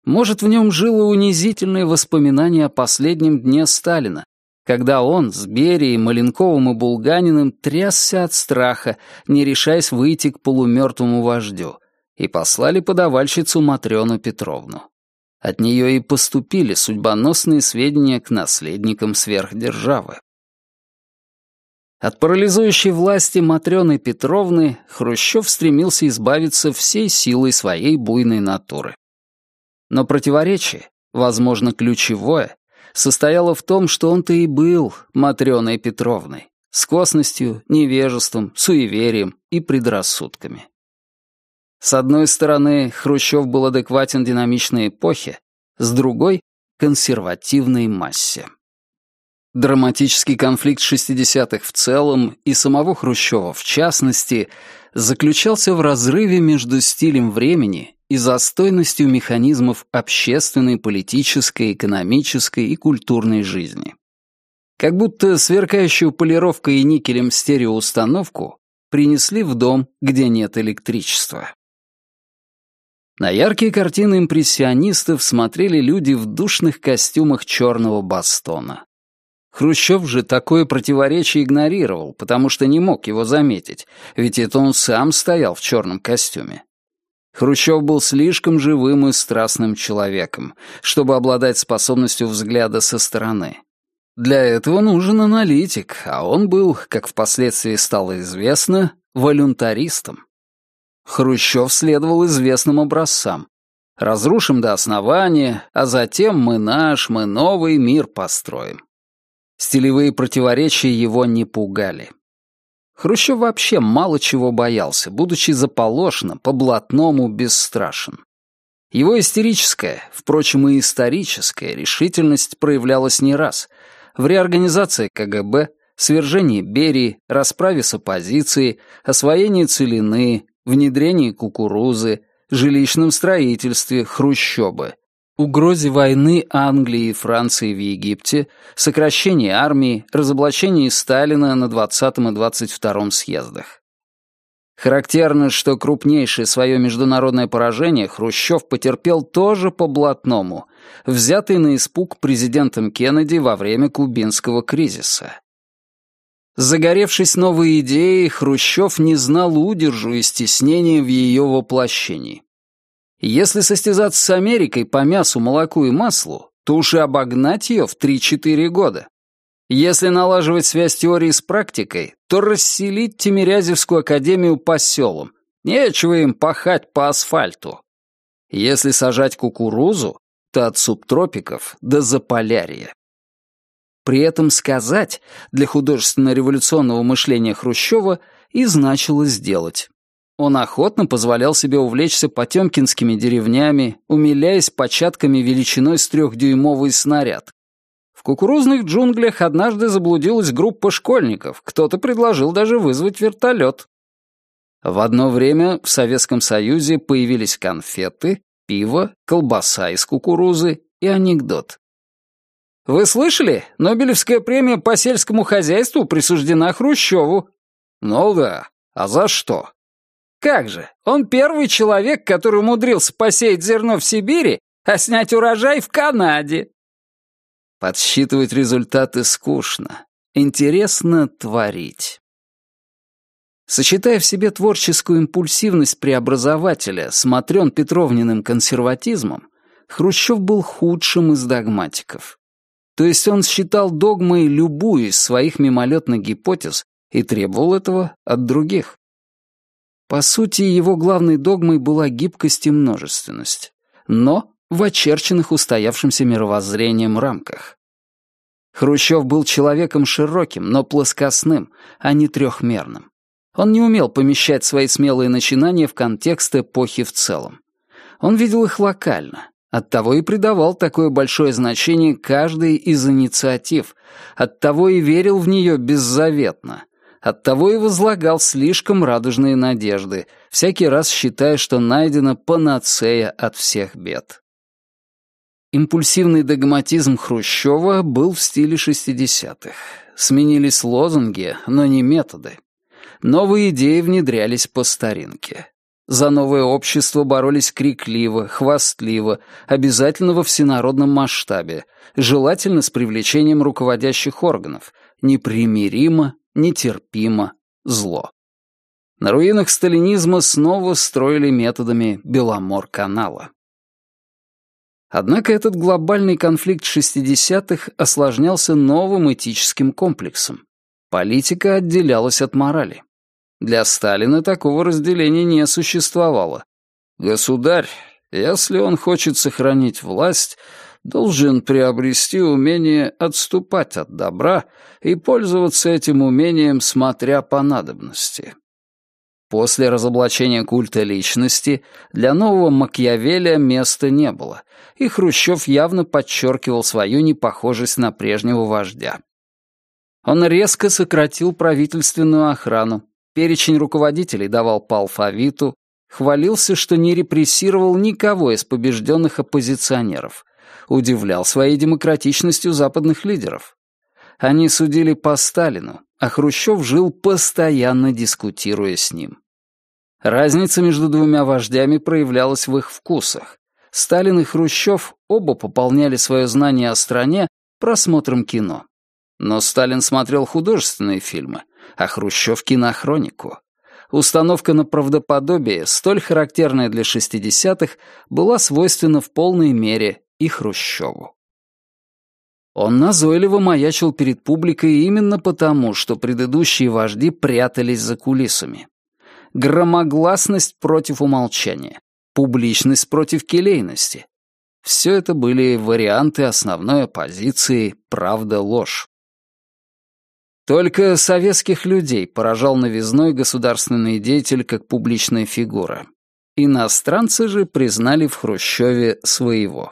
Может, в нем жило унизительное воспоминание о последнем дне Сталина, когда он с Берией, Маленковым и Булганиным трясся от страха, не решаясь выйти к полумертвому вождю, и послали подавальщицу Матрёну Петровну. От нее и поступили судьбоносные сведения к наследникам сверхдержавы. От парализующей власти Матрёны Петровны Хрущев стремился избавиться всей силой своей буйной натуры. Но противоречие, возможно, ключевое, состояло в том, что он-то и был Матрёной Петровной, с косностью, невежеством, суеверием и предрассудками. С одной стороны, Хрущев был адекватен динамичной эпохе, с другой — консервативной массе. Драматический конфликт 60-х в целом и самого Хрущева в частности заключался в разрыве между стилем времени и застойностью механизмов общественной, политической, экономической и культурной жизни. Как будто сверкающую полировкой и никелем стереоустановку принесли в дом, где нет электричества. На яркие картины импрессионистов смотрели люди в душных костюмах черного бастона. Хрущев же такое противоречие игнорировал, потому что не мог его заметить, ведь это он сам стоял в черном костюме. Хрущев был слишком живым и страстным человеком, чтобы обладать способностью взгляда со стороны. Для этого нужен аналитик, а он был, как впоследствии стало известно, волюнтаристом. Хрущев следовал известным образцам. Разрушим до основания, а затем мы наш, мы новый мир построим. Стилевые противоречия его не пугали. Хрущев вообще мало чего боялся, будучи заполошным, по-блатному бесстрашен. Его истерическая, впрочем, и историческая решительность проявлялась не раз. В реорганизации КГБ, свержении Берии, расправе с оппозицией, освоении Целины, внедрении кукурузы, жилищном строительстве, хрущобы, угрозе войны Англии и Франции в Египте, сокращении армии, разоблачении Сталина на 20 и 22 съездах. Характерно, что крупнейшее свое международное поражение Хрущев потерпел тоже по блатному, взятый на испуг президентом Кеннеди во время кубинского кризиса. Загоревшись новой идеей, Хрущев не знал удержу и стеснения в ее воплощении. Если состязаться с Америкой по мясу, молоку и маслу, то уж и обогнать ее в 3-4 года. Если налаживать связь теории с практикой, то расселить Тимирязевскую академию по селам. Нечего им пахать по асфальту. Если сажать кукурузу, то от субтропиков до Заполярья. При этом сказать для художественно-революционного мышления Хрущева и значило сделать. Он охотно позволял себе увлечься потемкинскими деревнями, умиляясь початками величиной с трехдюймовый снаряд. В кукурузных джунглях однажды заблудилась группа школьников, кто-то предложил даже вызвать вертолет. В одно время в Советском Союзе появились конфеты, пиво, колбаса из кукурузы и анекдот. «Вы слышали? Нобелевская премия по сельскому хозяйству присуждена Хрущеву». «Ну да. А за что?» Как же, он первый человек, который умудрился посеять зерно в Сибири, а снять урожай в Канаде. Подсчитывать результаты скучно. Интересно творить. Сочетая в себе творческую импульсивность преобразователя с Матрён Петровниным консерватизмом, Хрущев был худшим из догматиков. То есть он считал догмой любую из своих мимолетных гипотез и требовал этого от других. По сути, его главной догмой была гибкость и множественность, но в очерченных устоявшимся мировоззрением рамках. Хрущев был человеком широким, но плоскостным, а не трехмерным. Он не умел помещать свои смелые начинания в контекст эпохи в целом. Он видел их локально, оттого и придавал такое большое значение каждой из инициатив, оттого и верил в нее беззаветно, Оттого и возлагал слишком радужные надежды, всякий раз считая, что найдена панацея от всех бед. Импульсивный догматизм Хрущева был в стиле 60-х. Сменились лозунги, но не методы. Новые идеи внедрялись по старинке. За новое общество боролись крикливо, хвастливо, обязательно во всенародном масштабе, желательно с привлечением руководящих органов, непримиримо, нетерпимо, зло. На руинах сталинизма снова строили методами Беломор-канала. Однако этот глобальный конфликт 60-х осложнялся новым этическим комплексом. Политика отделялась от морали. Для Сталина такого разделения не существовало. Государь, если он хочет сохранить власть, должен приобрести умение отступать от добра и пользоваться этим умением, смотря по надобности. После разоблачения культа личности для нового Макьявеля места не было, и Хрущев явно подчеркивал свою непохожесть на прежнего вождя. Он резко сократил правительственную охрану, перечень руководителей давал по алфавиту, хвалился, что не репрессировал никого из побежденных оппозиционеров, удивлял своей демократичностью западных лидеров. Они судили по Сталину, а Хрущев жил постоянно дискутируя с ним. Разница между двумя вождями проявлялась в их вкусах. Сталин и Хрущев оба пополняли свое знание о стране просмотром кино. Но Сталин смотрел художественные фильмы, а Хрущев — кинохронику. Установка на правдоподобие, столь характерная для 60-х, была свойственна в полной мере и Хрущеву. Он назойливо маячил перед публикой именно потому, что предыдущие вожди прятались за кулисами. Громогласность против умолчания, публичность против келейности. Все это были варианты основной оппозиции «правда-ложь». Только советских людей поражал новизной государственный деятель как публичная фигура. Иностранцы же признали в Хрущеве своего.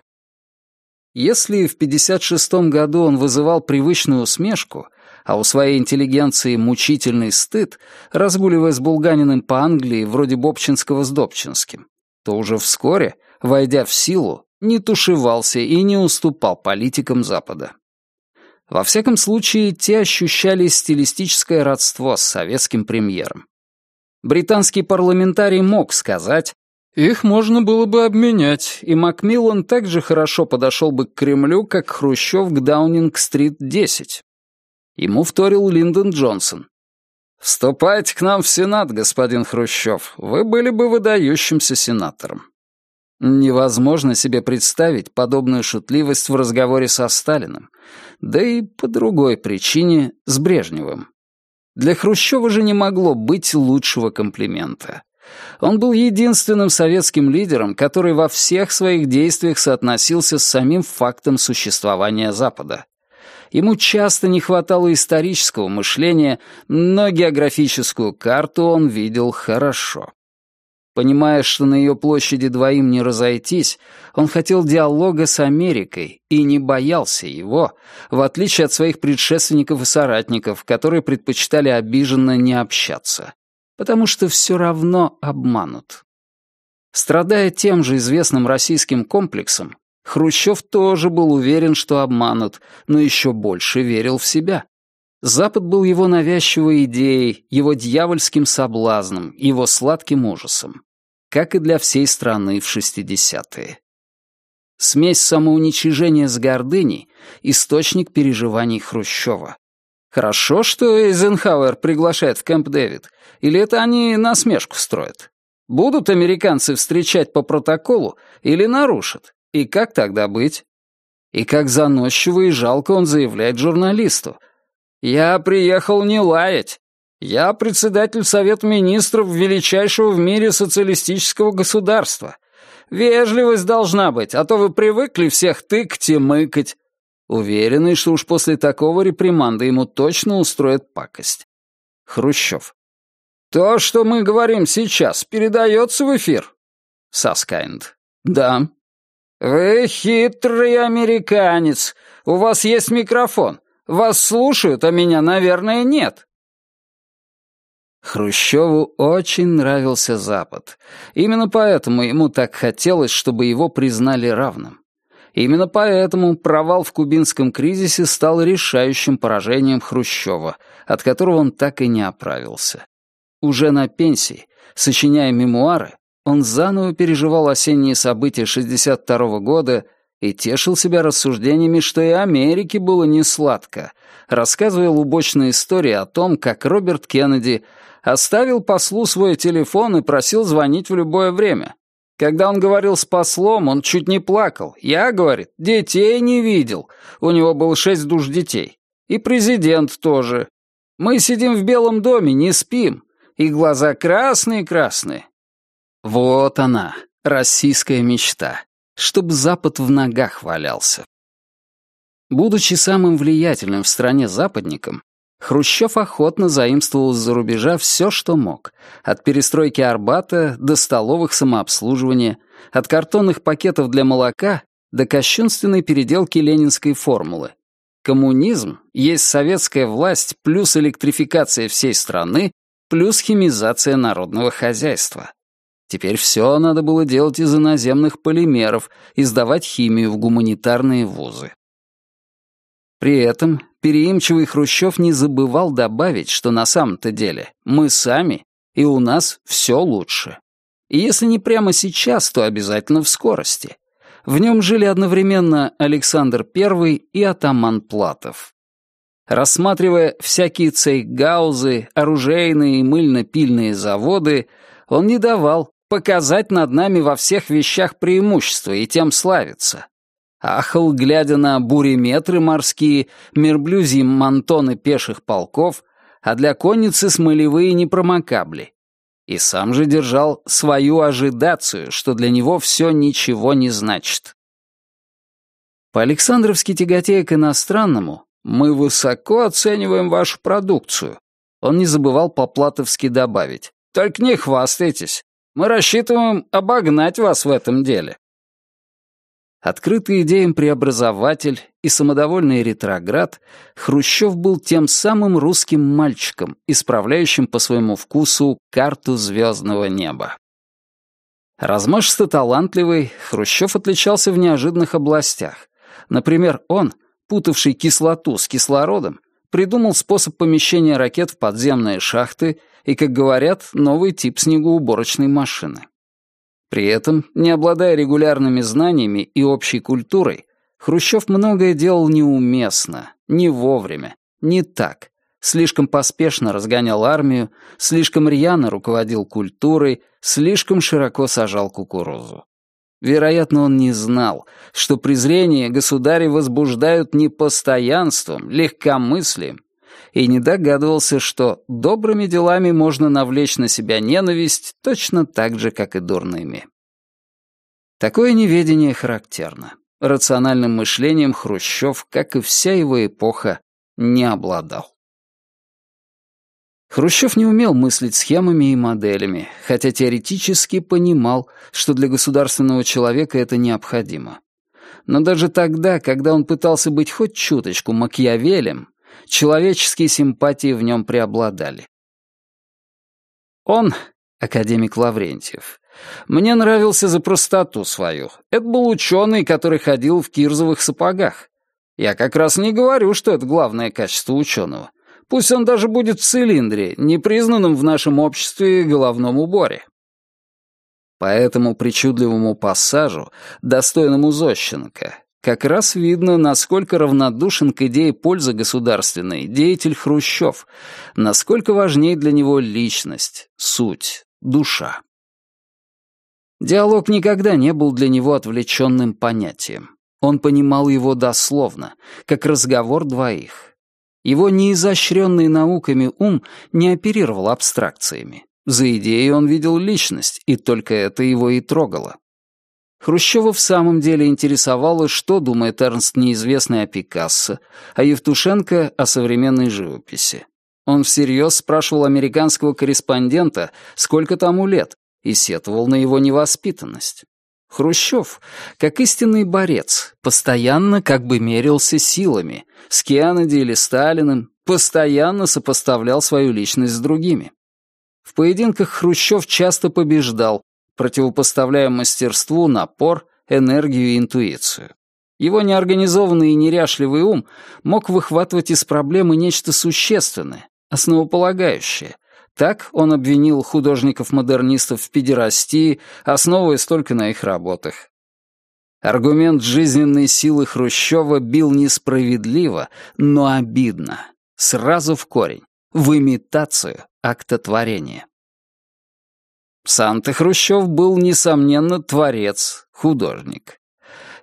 Если в 56 году он вызывал привычную усмешку, а у своей интеллигенции мучительный стыд, разгуливая с Булганиным по Англии вроде Бобчинского с Добчинским, то уже вскоре, войдя в силу, не тушевался и не уступал политикам Запада. Во всяком случае, те ощущали стилистическое родство с советским премьером. Британский парламентарий мог сказать, их можно было бы обменять, и Макмиллан так же хорошо подошел бы к Кремлю, как Хрущев к Даунинг-стрит 10. Ему вторил Линдон Джонсон. «Вступайте к нам в Сенат, господин Хрущев. Вы были бы выдающимся сенатором». Невозможно себе представить подобную шутливость в разговоре со Сталиным, да и по другой причине с Брежневым. Для Хрущева же не могло быть лучшего комплимента. Он был единственным советским лидером, который во всех своих действиях соотносился с самим фактом существования Запада. Ему часто не хватало исторического мышления, но географическую карту он видел хорошо. Понимая, что на ее площади двоим не разойтись, он хотел диалога с Америкой и не боялся его, в отличие от своих предшественников и соратников, которые предпочитали обиженно не общаться, потому что все равно обманут. Страдая тем же известным российским комплексом, Хрущев тоже был уверен, что обманут, но еще больше верил в себя. Запад был его навязчивой идеей, его дьявольским соблазном, его сладким ужасом как и для всей страны в 60-е. Смесь самоуничижения с гордыней — источник переживаний Хрущева. Хорошо, что Эйзенхауэр приглашает в Кэмп Дэвид, или это они насмешку строят? Будут американцы встречать по протоколу или нарушат? И как тогда быть? И как заносчиво и жалко он заявляет журналисту. «Я приехал не лаять. Я председатель Совета Министров величайшего в мире социалистического государства. Вежливость должна быть, а то вы привыкли всех тыкать и мыкать. Уверенный, что уж после такого реприманда ему точно устроят пакость. Хрущев. То, что мы говорим сейчас, передается в эфир? Саскайнд. Да. Вы хитрый американец. У вас есть микрофон. Вас слушают, а меня, наверное, нет. Хрущеву очень нравился Запад. Именно поэтому ему так хотелось, чтобы его признали равным. Именно поэтому провал в кубинском кризисе стал решающим поражением Хрущева, от которого он так и не оправился. Уже на пенсии, сочиняя мемуары, он заново переживал осенние события 62 -го года и тешил себя рассуждениями, что и Америке было не сладко, рассказывая лубочные истории о том, как Роберт Кеннеди Оставил послу свой телефон и просил звонить в любое время. Когда он говорил с послом, он чуть не плакал. Я, говорит, детей не видел. У него было шесть душ детей. И президент тоже. Мы сидим в Белом доме, не спим. И глаза красные-красные. Вот она, российская мечта. Чтоб Запад в ногах валялся. Будучи самым влиятельным в стране западником, Хрущев охотно заимствовал из-за рубежа все, что мог. От перестройки Арбата до столовых самообслуживания, от картонных пакетов для молока до кощунственной переделки ленинской формулы. Коммунизм есть советская власть плюс электрификация всей страны плюс химизация народного хозяйства. Теперь все надо было делать из иноземных полимеров и сдавать химию в гуманитарные вузы. При этом переимчивый Хрущев не забывал добавить, что на самом-то деле мы сами, и у нас все лучше. И если не прямо сейчас, то обязательно в скорости. В нем жили одновременно Александр I и атаман Платов. Рассматривая всякие цейгаузы, оружейные и мыльно-пильные заводы, он не давал показать над нами во всех вещах преимущество и тем славиться. Ахал, глядя на буриметры морские, мерблюзи мантоны пеших полков, а для конницы смолевые непромокабли. И сам же держал свою ожидацию, что для него все ничего не значит. По-александровски тяготея к иностранному, мы высоко оцениваем вашу продукцию. Он не забывал по-платовски добавить. Только не хвастайтесь. Мы рассчитываем обогнать вас в этом деле. Открытый идеям преобразователь и самодовольный ретроград, Хрущев был тем самым русским мальчиком, исправляющим по своему вкусу карту звездного неба. Размашисто талантливый, Хрущев отличался в неожиданных областях. Например, он, путавший кислоту с кислородом, придумал способ помещения ракет в подземные шахты и, как говорят, новый тип снегоуборочной машины. При этом, не обладая регулярными знаниями и общей культурой, Хрущев многое делал неуместно, не вовремя, не так. Слишком поспешно разгонял армию, слишком рьяно руководил культурой, слишком широко сажал кукурузу. Вероятно, он не знал, что презрение государя возбуждают не постоянством, легкомыслием, и не догадывался, что добрыми делами можно навлечь на себя ненависть точно так же, как и дурными. Такое неведение характерно. Рациональным мышлением Хрущев, как и вся его эпоха, не обладал. Хрущев не умел мыслить схемами и моделями, хотя теоретически понимал, что для государственного человека это необходимо. Но даже тогда, когда он пытался быть хоть чуточку Макиавелем, человеческие симпатии в нем преобладали. Он, академик Лаврентьев, мне нравился за простоту свою. Это был ученый, который ходил в кирзовых сапогах. Я как раз не говорю, что это главное качество ученого. Пусть он даже будет в цилиндре, непризнанном в нашем обществе головном уборе. По этому причудливому пассажу, достойному Зощенко, как раз видно, насколько равнодушен к идее пользы государственной деятель Хрущев, насколько важнее для него личность, суть, душа. Диалог никогда не был для него отвлеченным понятием. Он понимал его дословно, как разговор двоих. Его неизощренный науками ум не оперировал абстракциями. За идеей он видел личность, и только это его и трогало. Хрущева в самом деле интересовало, что думает Эрнст неизвестный о Пикассо, а Евтушенко о современной живописи. Он всерьез спрашивал американского корреспондента, сколько тому лет, и сетовал на его невоспитанность. Хрущев, как истинный борец, постоянно как бы мерился силами, с Кеннеди или Сталиным, постоянно сопоставлял свою личность с другими. В поединках Хрущев часто побеждал, противопоставляя мастерству напор, энергию и интуицию. Его неорганизованный и неряшливый ум мог выхватывать из проблемы нечто существенное, основополагающее. Так он обвинил художников-модернистов в педерастии, основываясь только на их работах. Аргумент жизненной силы Хрущева бил несправедливо, но обидно. Сразу в корень, в имитацию акта творения. Санта Хрущев был, несомненно, творец, художник.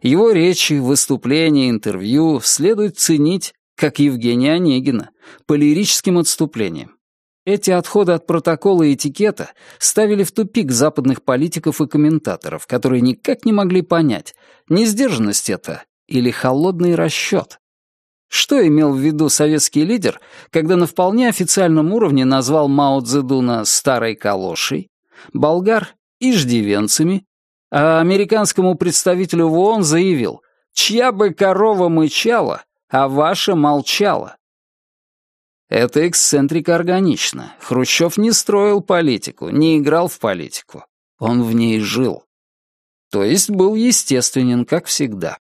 Его речи, выступления, интервью следует ценить, как Евгения Онегина, по лирическим отступлениям. Эти отходы от протокола и этикета ставили в тупик западных политиков и комментаторов, которые никак не могли понять, несдержанность это или холодный расчет. Что имел в виду советский лидер, когда на вполне официальном уровне назвал Мао Цзэдуна «старой калошей», болгар — иждивенцами, а американскому представителю в ООН заявил, чья бы корова мычала, а ваша молчала. Это эксцентрика органично. Хрущев не строил политику, не играл в политику. Он в ней жил. То есть был естественен, как всегда.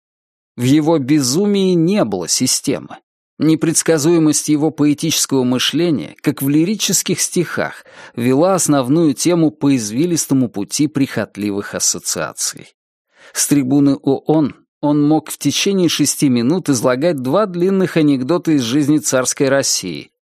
В его безумии не было системы. Непредсказуемость его поэтического мышления, как в лирических стихах, вела основную тему по извилистому пути прихотливых ассоциаций. С трибуны ООН он мог в течение шести минут излагать два длинных анекдота из жизни царской России.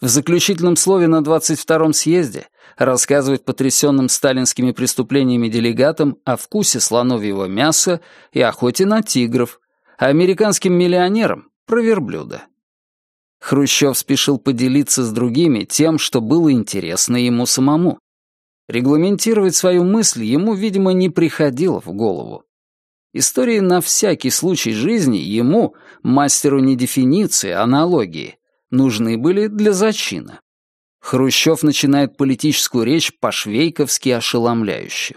В заключительном слове на 22-м съезде рассказывать потрясенным сталинскими преступлениями делегатам о вкусе слоновьего мяса и охоте на тигров, а американским миллионерам — про верблюда. Хрущев спешил поделиться с другими тем, что было интересно ему самому. Регламентировать свою мысль ему, видимо, не приходило в голову. Истории на всякий случай жизни ему, мастеру не дефиниции, а аналогии, нужны были для зачина. Хрущев начинает политическую речь по-швейковски ошеломляюще.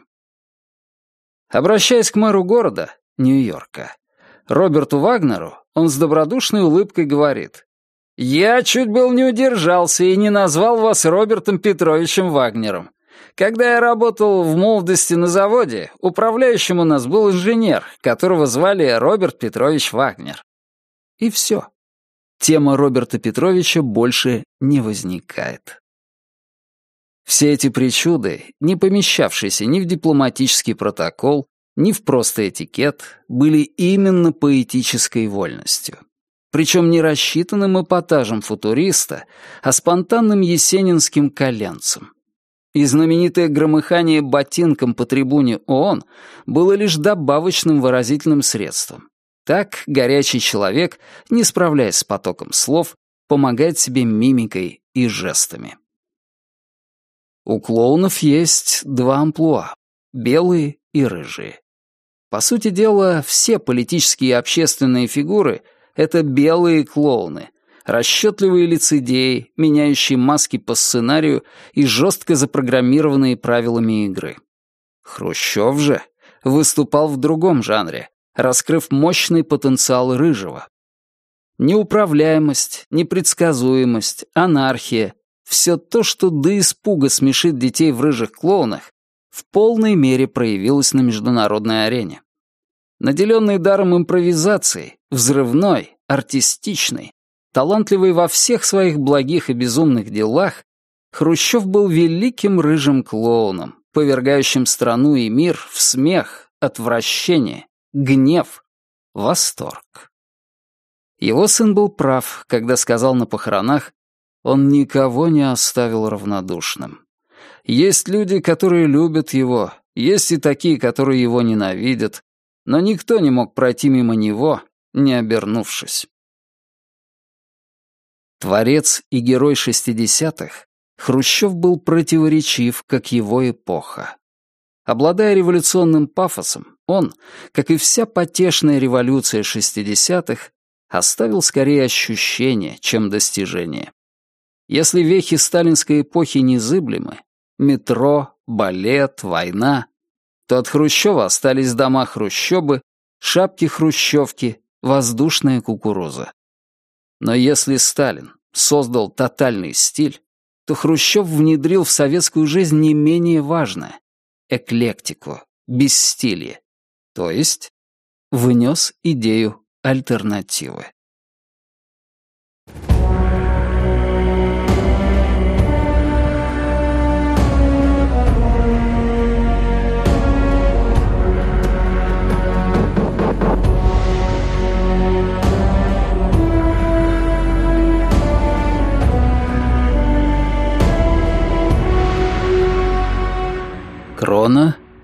Обращаясь к мэру города, Нью-Йорка, Роберту Вагнеру, он с добродушной улыбкой говорит, «Я чуть был не удержался и не назвал вас Робертом Петровичем Вагнером. Когда я работал в молодости на заводе, управляющим у нас был инженер, которого звали Роберт Петрович Вагнер». И все. Тема Роберта Петровича больше не возникает. Все эти причуды, не помещавшиеся ни в дипломатический протокол, ни в просто этикет, были именно поэтической вольностью причем не рассчитанным эпатажем футуриста, а спонтанным есенинским коленцем. И знаменитое громыхание ботинком по трибуне ООН было лишь добавочным выразительным средством. Так горячий человек, не справляясь с потоком слов, помогает себе мимикой и жестами. У клоунов есть два амплуа — белые и рыжие. По сути дела, все политические и общественные фигуры — это белые клоуны, расчетливые лицедеи, меняющие маски по сценарию и жестко запрограммированные правилами игры. Хрущев же выступал в другом жанре, раскрыв мощный потенциал рыжего. Неуправляемость, непредсказуемость, анархия — все то, что до испуга смешит детей в рыжих клоунах, в полной мере проявилось на международной арене. Наделенный даром импровизации, взрывной, артистичный, талантливый во всех своих благих и безумных делах, Хрущев был великим рыжим клоуном, повергающим страну и мир в смех, отвращение, гнев, восторг. Его сын был прав, когда сказал на похоронах, он никого не оставил равнодушным. Есть люди, которые любят его, есть и такие, которые его ненавидят, но никто не мог пройти мимо него, не обернувшись. Творец и герой шестидесятых, Хрущев был противоречив, как его эпоха. Обладая революционным пафосом, он, как и вся потешная революция шестидесятых, оставил скорее ощущение, чем достижение. Если вехи сталинской эпохи незыблемы — метро, балет, война то от Хрущева остались дома хрущобы, шапки-хрущевки, воздушная кукуруза. Но если Сталин создал тотальный стиль, то Хрущев внедрил в советскую жизнь не менее важное — эклектику, бесстилье, то есть внес идею альтернативы.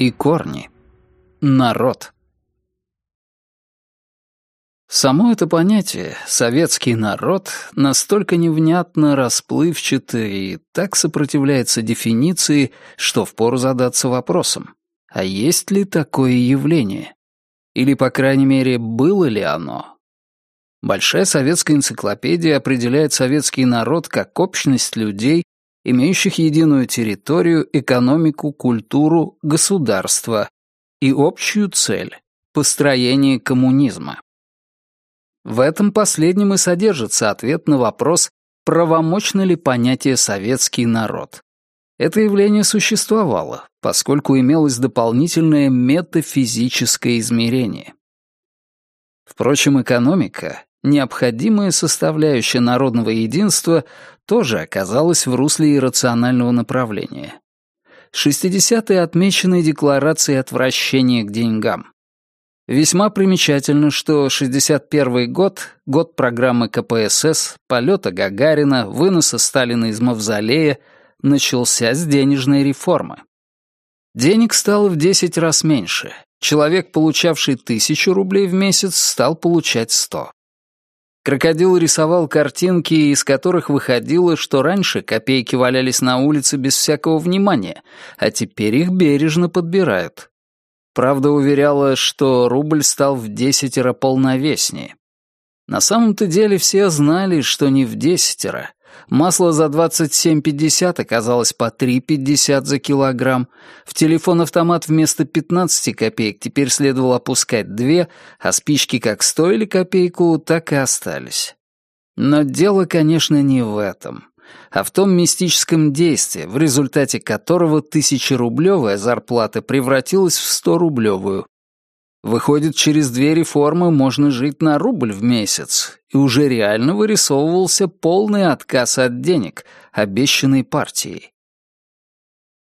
И корни. Народ. Само это понятие «советский народ» настолько невнятно, расплывчато и так сопротивляется дефиниции, что впору задаться вопросом, а есть ли такое явление? Или, по крайней мере, было ли оно? Большая советская энциклопедия определяет советский народ как общность людей, имеющих единую территорию, экономику, культуру, государство и общую цель — построение коммунизма. В этом последнем и содержится ответ на вопрос, правомочно ли понятие «советский народ». Это явление существовало, поскольку имелось дополнительное метафизическое измерение. Впрочем, экономика, необходимая составляющая народного единства, тоже оказалась в русле иррационального направления. 60-е отмечены декларацией отвращения к деньгам. Весьма примечательно, что 61 год, год программы КПСС, полета Гагарина, выноса Сталина из Мавзолея, начался с денежной реформы. Денег стало в 10 раз меньше. Человек, получавший тысячу рублей в месяц, стал получать 100. Крокодил рисовал картинки, из которых выходило, что раньше копейки валялись на улице без всякого внимания, а теперь их бережно подбирают. Правда уверяла, что рубль стал в десятеро полновеснее. На самом-то деле все знали, что не в десятеро, Масло за 27,50 оказалось по 3,50 за килограмм. В телефон-автомат вместо 15 копеек теперь следовало опускать 2, а спички как стоили копейку, так и остались. Но дело, конечно, не в этом, а в том мистическом действии, в результате которого тысячерублевая зарплата превратилась в 100-рублевую, Выходит, через две реформы можно жить на рубль в месяц, и уже реально вырисовывался полный отказ от денег, обещанный партией.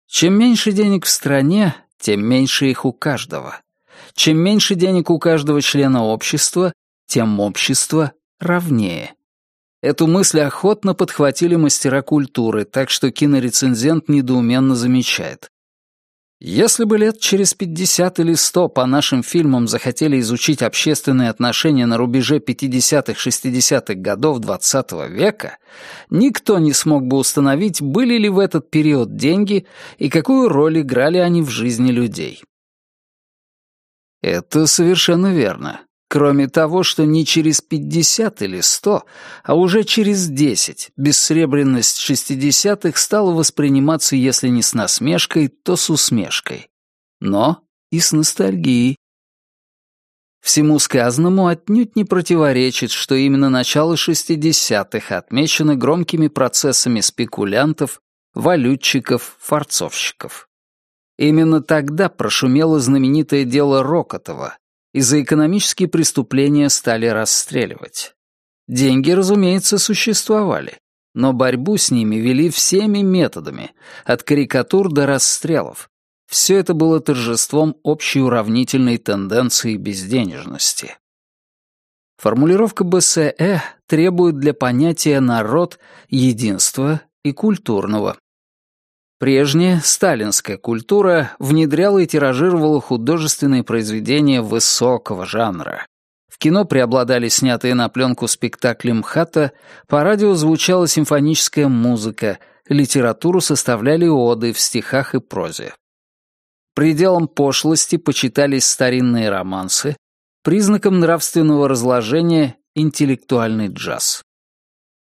Чем меньше денег в стране, тем меньше их у каждого. Чем меньше денег у каждого члена общества, тем общество равнее. Эту мысль охотно подхватили мастера культуры, так что кинорецензент недоуменно замечает. Если бы лет через 50 или 100 по нашим фильмам захотели изучить общественные отношения на рубеже 50-60-х годов XX -го века, никто не смог бы установить, были ли в этот период деньги и какую роль играли они в жизни людей. Это совершенно верно. Кроме того, что не через 50 или 100, а уже через 10 бессребренность 60-х стала восприниматься, если не с насмешкой, то с усмешкой. Но и с ностальгией. Всему сказанному отнюдь не противоречит, что именно начало 60-х отмечено громкими процессами спекулянтов, валютчиков, форцовщиков. Именно тогда прошумело знаменитое дело Рокотова, и за экономические преступления стали расстреливать. Деньги, разумеется, существовали, но борьбу с ними вели всеми методами, от карикатур до расстрелов. Все это было торжеством общей уравнительной тенденции безденежности. Формулировка БСЭ требует для понятия «народ» единства и культурного. Прежняя сталинская культура внедряла и тиражировала художественные произведения высокого жанра. В кино преобладали снятые на пленку спектакли МХАТа, по радио звучала симфоническая музыка, литературу составляли оды в стихах и прозе. Пределом пошлости почитались старинные романсы, признаком нравственного разложения — интеллектуальный джаз.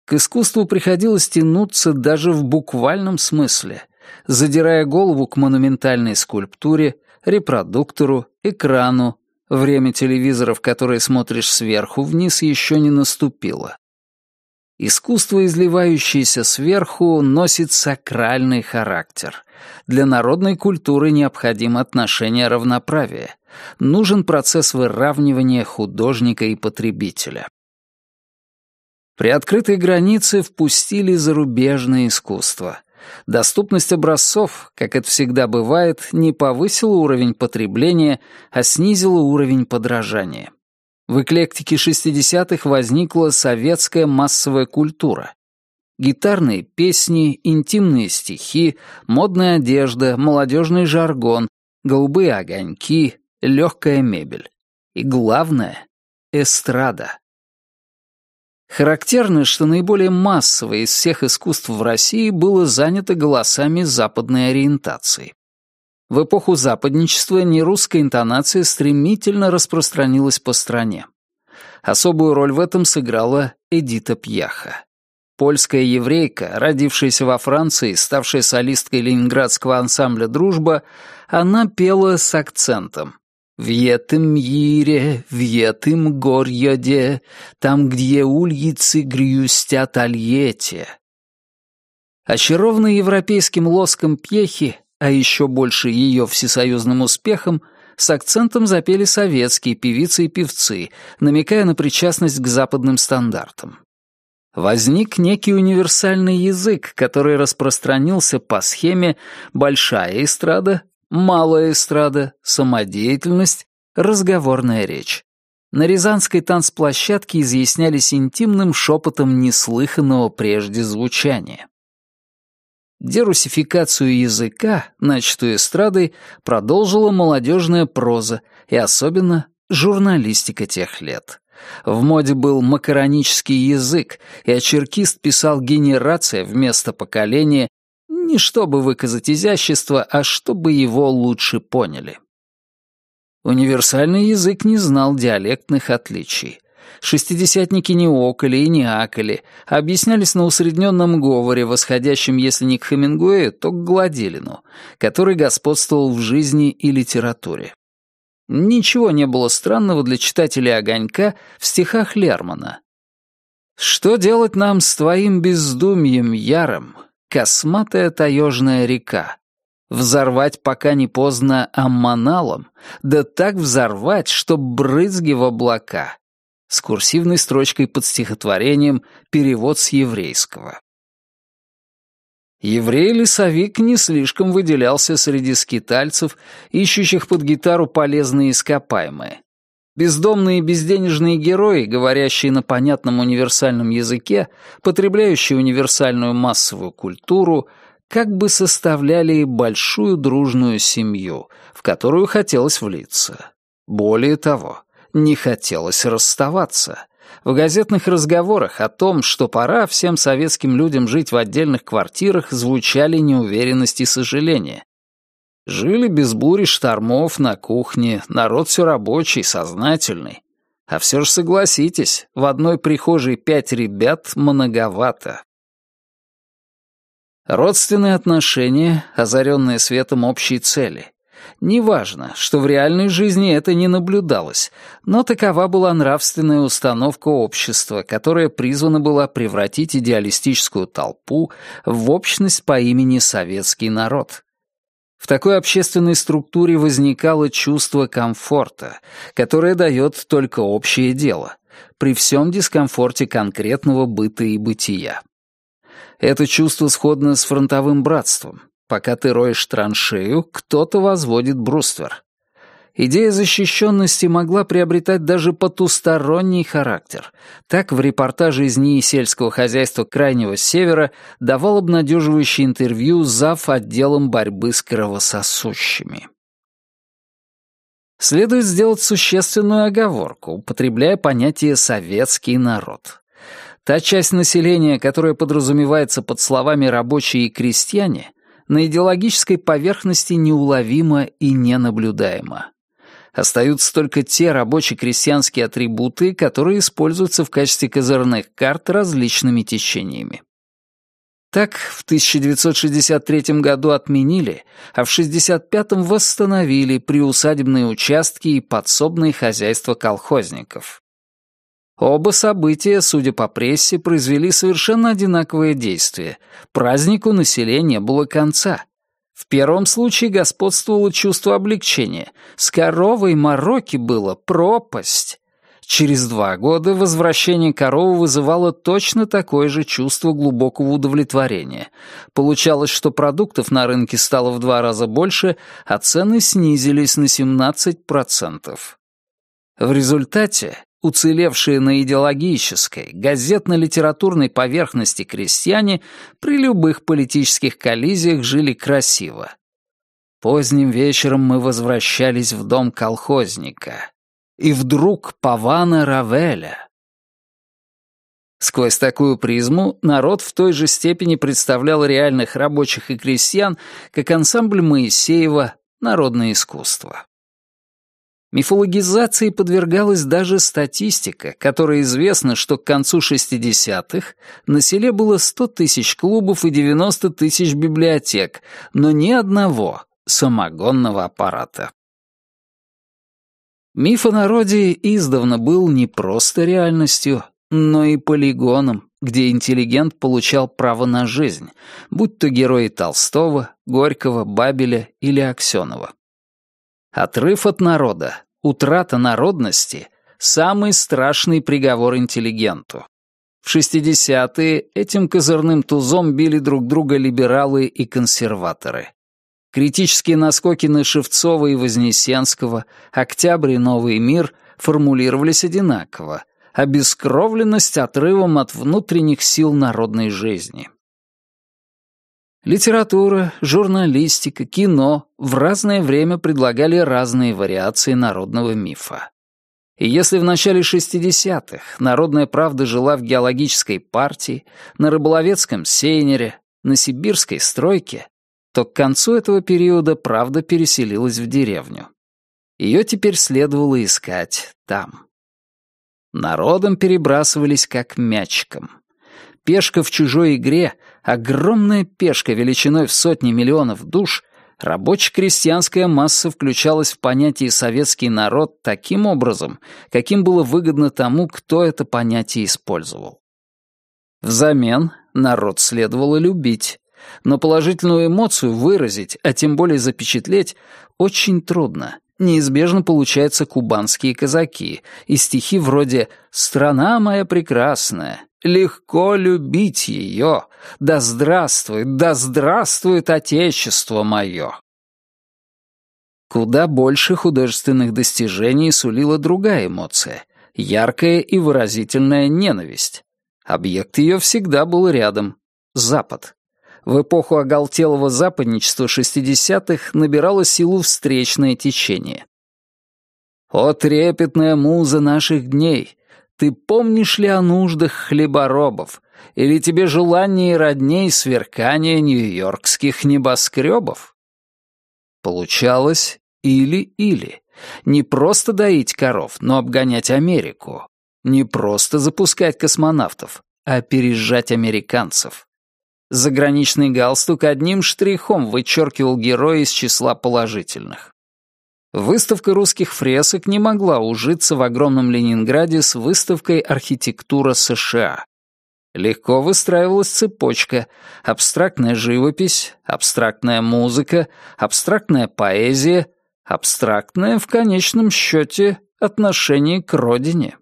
К искусству приходилось тянуться даже в буквальном смысле — задирая голову к монументальной скульптуре, репродуктору, экрану. Время телевизоров, которые смотришь сверху вниз, еще не наступило. Искусство, изливающееся сверху, носит сакральный характер. Для народной культуры необходимо отношение равноправия. Нужен процесс выравнивания художника и потребителя. При открытой границе впустили зарубежное искусство. Доступность образцов, как это всегда бывает, не повысила уровень потребления, а снизила уровень подражания. В эклектике 60-х возникла советская массовая культура. Гитарные песни, интимные стихи, модная одежда, молодежный жаргон, голубые огоньки, легкая мебель. И главное — эстрада. Характерно, что наиболее массовое из всех искусств в России было занято голосами западной ориентации. В эпоху западничества нерусская интонация стремительно распространилась по стране. Особую роль в этом сыграла Эдита Пьяха. Польская еврейка, родившаяся во Франции, ставшая солисткой ленинградского ансамбля «Дружба», она пела с акцентом. В этом мире, в этом горьоде, там, где улицы грюстят альете. Очарованный европейским лоском пьехи, а еще больше ее всесоюзным успехом, с акцентом запели советские певицы и певцы, намекая на причастность к западным стандартам. Возник некий универсальный язык, который распространился по схеме «большая эстрада», «малая эстрада», «самодеятельность», «разговорная речь». На Рязанской танцплощадке изъяснялись интимным шепотом неслыханного прежде звучания. Дерусификацию языка, начатую эстрадой, продолжила молодежная проза и особенно журналистика тех лет. В моде был макаронический язык, и очеркист писал генерация вместо поколения не чтобы выказать изящество, а чтобы его лучше поняли. Универсальный язык не знал диалектных отличий. Шестидесятники не окали и не акали, объяснялись на усредненном говоре, восходящем, если не к Хемингуэю, то к Гладилину, который господствовал в жизни и литературе. Ничего не было странного для читателей «Огонька» в стихах Лермана. «Что делать нам с твоим бездумьем ярым, косматая таежная река? Взорвать, пока не поздно, аммоналом, да так взорвать, чтоб брызги в облака» с курсивной строчкой под стихотворением «Перевод с еврейского». Еврей-лесовик не слишком выделялся среди скитальцев, ищущих под гитару полезные ископаемые. Бездомные безденежные герои, говорящие на понятном универсальном языке, потребляющие универсальную массовую культуру, как бы составляли большую дружную семью, в которую хотелось влиться. Более того, не хотелось расставаться. В газетных разговорах о том, что пора всем советским людям жить в отдельных квартирах, звучали неуверенность и сожаление. Жили без бури штормов на кухне, народ все рабочий, сознательный. А все же согласитесь, в одной прихожей пять ребят многовато. Родственные отношения, озаренные светом общей цели. Неважно, что в реальной жизни это не наблюдалось, но такова была нравственная установка общества, которая призвана была превратить идеалистическую толпу в общность по имени советский народ. В такой общественной структуре возникало чувство комфорта, которое дает только общее дело, при всем дискомфорте конкретного быта и бытия. Это чувство сходно с фронтовым братством. Пока ты роешь траншею, кто-то возводит бруствер. Идея защищенности могла приобретать даже потусторонний характер. Так в репортаже из НИИ сельского хозяйства Крайнего Севера давал обнадеживающее интервью зав. отделом борьбы с кровососущими. Следует сделать существенную оговорку, употребляя понятие «советский народ». Та часть населения, которая подразумевается под словами «рабочие и крестьяне», на идеологической поверхности неуловимо и ненаблюдаемо. Остаются только те рабоче-крестьянские атрибуты, которые используются в качестве козырных карт различными течениями. Так, в 1963 году отменили, а в 1965 восстановили приусадебные участки и подсобные хозяйства колхозников. Оба события, судя по прессе, произвели совершенно одинаковое действие. Празднику населения было конца. В первом случае господствовало чувство облегчения. С коровой мороки было пропасть. Через два года возвращение коровы вызывало точно такое же чувство глубокого удовлетворения. Получалось, что продуктов на рынке стало в два раза больше, а цены снизились на 17%. В результате уцелевшие на идеологической, газетно-литературной поверхности крестьяне при любых политических коллизиях жили красиво. Поздним вечером мы возвращались в дом колхозника. И вдруг Павана Равеля. Сквозь такую призму народ в той же степени представлял реальных рабочих и крестьян, как ансамбль Моисеева «Народное искусство». Мифологизации подвергалась даже статистика, которая известна, что к концу 60-х на селе было 100 тысяч клубов и 90 тысяч библиотек, но ни одного самогонного аппарата. Миф о народе издавна был не просто реальностью, но и полигоном, где интеллигент получал право на жизнь, будь то герои Толстого, Горького, Бабеля или Аксенова. Отрыв от народа, утрата народности — самый страшный приговор интеллигенту. В 60-е этим козырным тузом били друг друга либералы и консерваторы. Критические наскоки на Шевцова и Вознесенского, Октябрь и Новый мир формулировались одинаково — обескровленность отрывом от внутренних сил народной жизни. Литература, журналистика, кино в разное время предлагали разные вариации народного мифа. И если в начале 60-х народная правда жила в геологической партии, на рыболовецком сейнере, на сибирской стройке, то к концу этого периода правда переселилась в деревню. Ее теперь следовало искать там. Народом перебрасывались как мячиком. Пешка в чужой игре, огромная пешка величиной в сотни миллионов душ, рабоче-крестьянская масса включалась в понятие «советский народ» таким образом, каким было выгодно тому, кто это понятие использовал. Взамен народ следовало любить, но положительную эмоцию выразить, а тем более запечатлеть, очень трудно. Неизбежно получаются кубанские казаки и стихи вроде «Страна моя прекрасная», «Легко любить ее», «Да здравствует, да здравствует Отечество мое». Куда больше художественных достижений сулила другая эмоция — яркая и выразительная ненависть. Объект ее всегда был рядом — Запад в эпоху оголтелого западничества 60-х набирало силу встречное течение. «О, трепетная муза наших дней! Ты помнишь ли о нуждах хлеборобов? Или тебе желание родней сверкания нью-йоркских небоскребов?» Получалось или-или. Не просто доить коров, но обгонять Америку. Не просто запускать космонавтов, а опережать американцев. Заграничный галстук одним штрихом вычеркивал героя из числа положительных. Выставка русских фресок не могла ужиться в огромном Ленинграде с выставкой «Архитектура США». Легко выстраивалась цепочка. Абстрактная живопись, абстрактная музыка, абстрактная поэзия, абстрактное, в конечном счете, отношение к родине.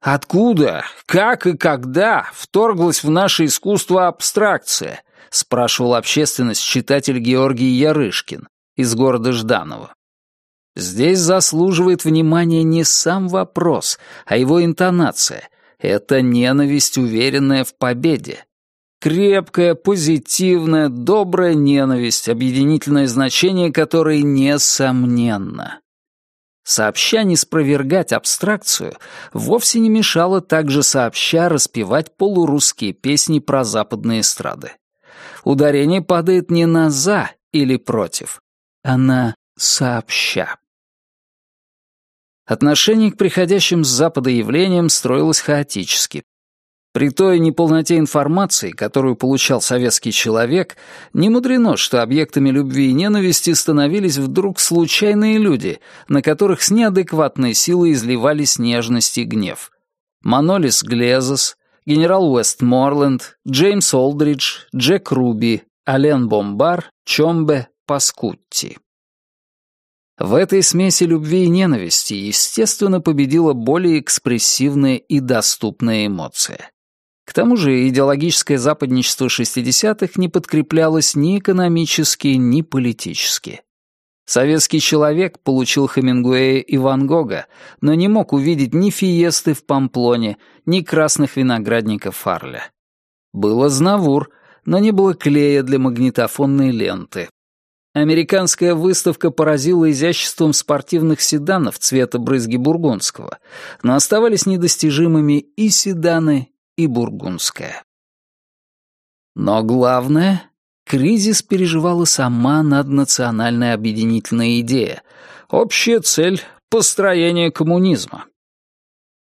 «Откуда, как и когда вторглась в наше искусство абстракция?» — спрашивал общественность читатель Георгий Ярышкин из города Жданово. Здесь заслуживает внимания не сам вопрос, а его интонация. Это ненависть, уверенная в победе. Крепкая, позитивная, добрая ненависть, объединительное значение которой несомненно. Сообща не спровергать абстракцию вовсе не мешало также сообща распевать полурусские песни про западные эстрады. Ударение падает не на «за» или «против», а на «сообща». Отношение к приходящим с Запада явлениям строилось хаотически, при той неполноте информации, которую получал советский человек, не мудрено, что объектами любви и ненависти становились вдруг случайные люди, на которых с неадекватной силой изливались нежность и гнев. Манолис Глезос, генерал Уэстморленд, Джеймс Олдридж, Джек Руби, Ален Бомбар, Чомбе, Паскутти. В этой смеси любви и ненависти, естественно, победила более экспрессивная и доступная эмоция. К тому же идеологическое западничество 60-х не подкреплялось ни экономически, ни политически. Советский человек получил Хемингуэя и Ван Гога, но не мог увидеть ни фиесты в Памплоне, ни красных виноградников Фарля. Было знавур, но не было клея для магнитофонной ленты. Американская выставка поразила изяществом спортивных седанов цвета брызги бургундского, но оставались недостижимыми и седаны, и бургундская. Но главное, кризис переживала сама наднациональная объединительная идея, общая цель — построение коммунизма.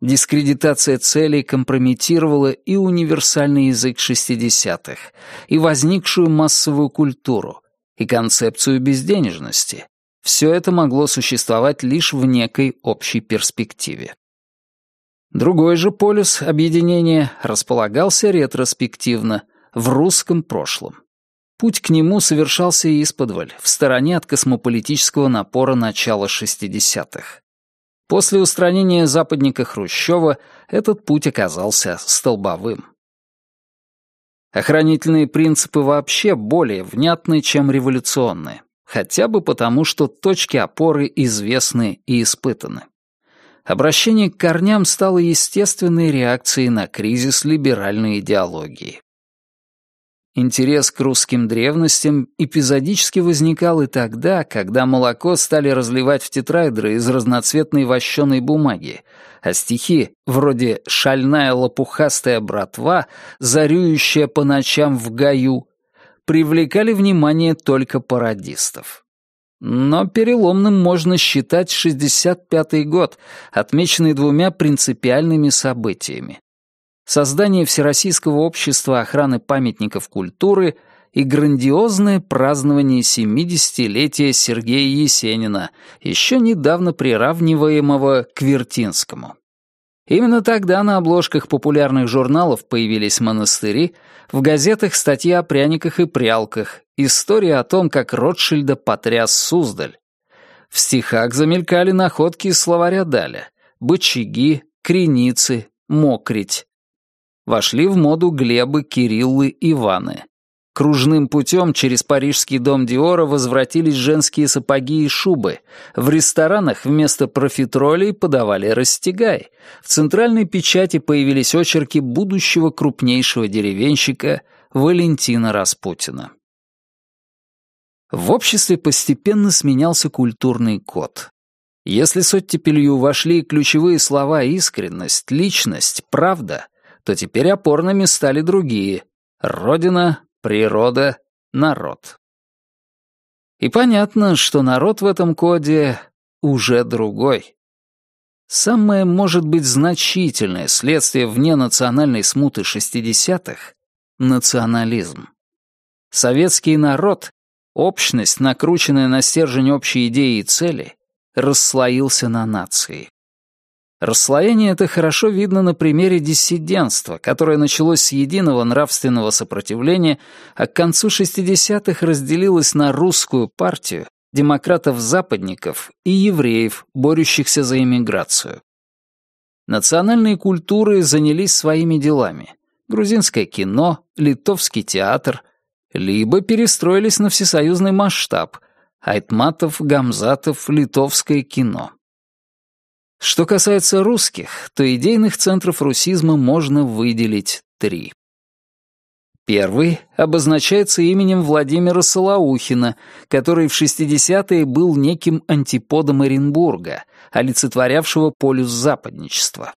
Дискредитация целей компрометировала и универсальный язык 60-х, и возникшую массовую культуру, и концепцию безденежности. все это могло существовать лишь в некой общей перспективе. Другой же полюс объединения располагался ретроспективно, в русском прошлом. Путь к нему совершался исподволь, в стороне от космополитического напора начала 60-х. После устранения западника Хрущева этот путь оказался столбовым. Охранительные принципы вообще более внятны, чем революционные, хотя бы потому, что точки опоры известны и испытаны. Обращение к корням стало естественной реакцией на кризис либеральной идеологии. Интерес к русским древностям эпизодически возникал и тогда, когда молоко стали разливать в тетрайдеры из разноцветной вощеной бумаги, а стихи, вроде «шальная лопухастая братва», зарюющая по ночам в гаю, привлекали внимание только пародистов. Но переломным можно считать 65-й год, отмеченный двумя принципиальными событиями создание Всероссийского общества охраны памятников культуры и грандиозное празднование 70-летия Сергея Есенина, еще недавно приравниваемого к Вертинскому. Именно тогда на обложках популярных журналов появились монастыри, в газетах статьи о пряниках и прялках, история о том, как Ротшильда потряс Суздаль. В стихах замелькали находки из словаря Даля, бычаги, креницы, мокрить, вошли в моду Глебы, Кириллы, Иваны. Кружным путем через парижский дом Диора возвратились женские сапоги и шубы. В ресторанах вместо профитролей подавали растягай. В центральной печати появились очерки будущего крупнейшего деревенщика Валентина Распутина. В обществе постепенно сменялся культурный код. Если с оттепелью вошли ключевые слова «искренность», «личность», «правда», то теперь опорными стали другие — родина, природа, народ. И понятно, что народ в этом коде уже другой. Самое, может быть, значительное следствие вне национальной смуты 60-х — национализм. Советский народ, общность, накрученная на стержень общей идеи и цели, расслоился на нации. Расслоение это хорошо видно на примере диссидентства, которое началось с единого нравственного сопротивления, а к концу 60-х разделилось на русскую партию, демократов-западников и евреев, борющихся за иммиграцию. Национальные культуры занялись своими делами. Грузинское кино, литовский театр, либо перестроились на всесоюзный масштаб — Айтматов, Гамзатов, литовское кино. Что касается русских, то идейных центров русизма можно выделить три. Первый обозначается именем Владимира Солоухина, который в 60-е был неким антиподом Оренбурга, олицетворявшего полюс западничества.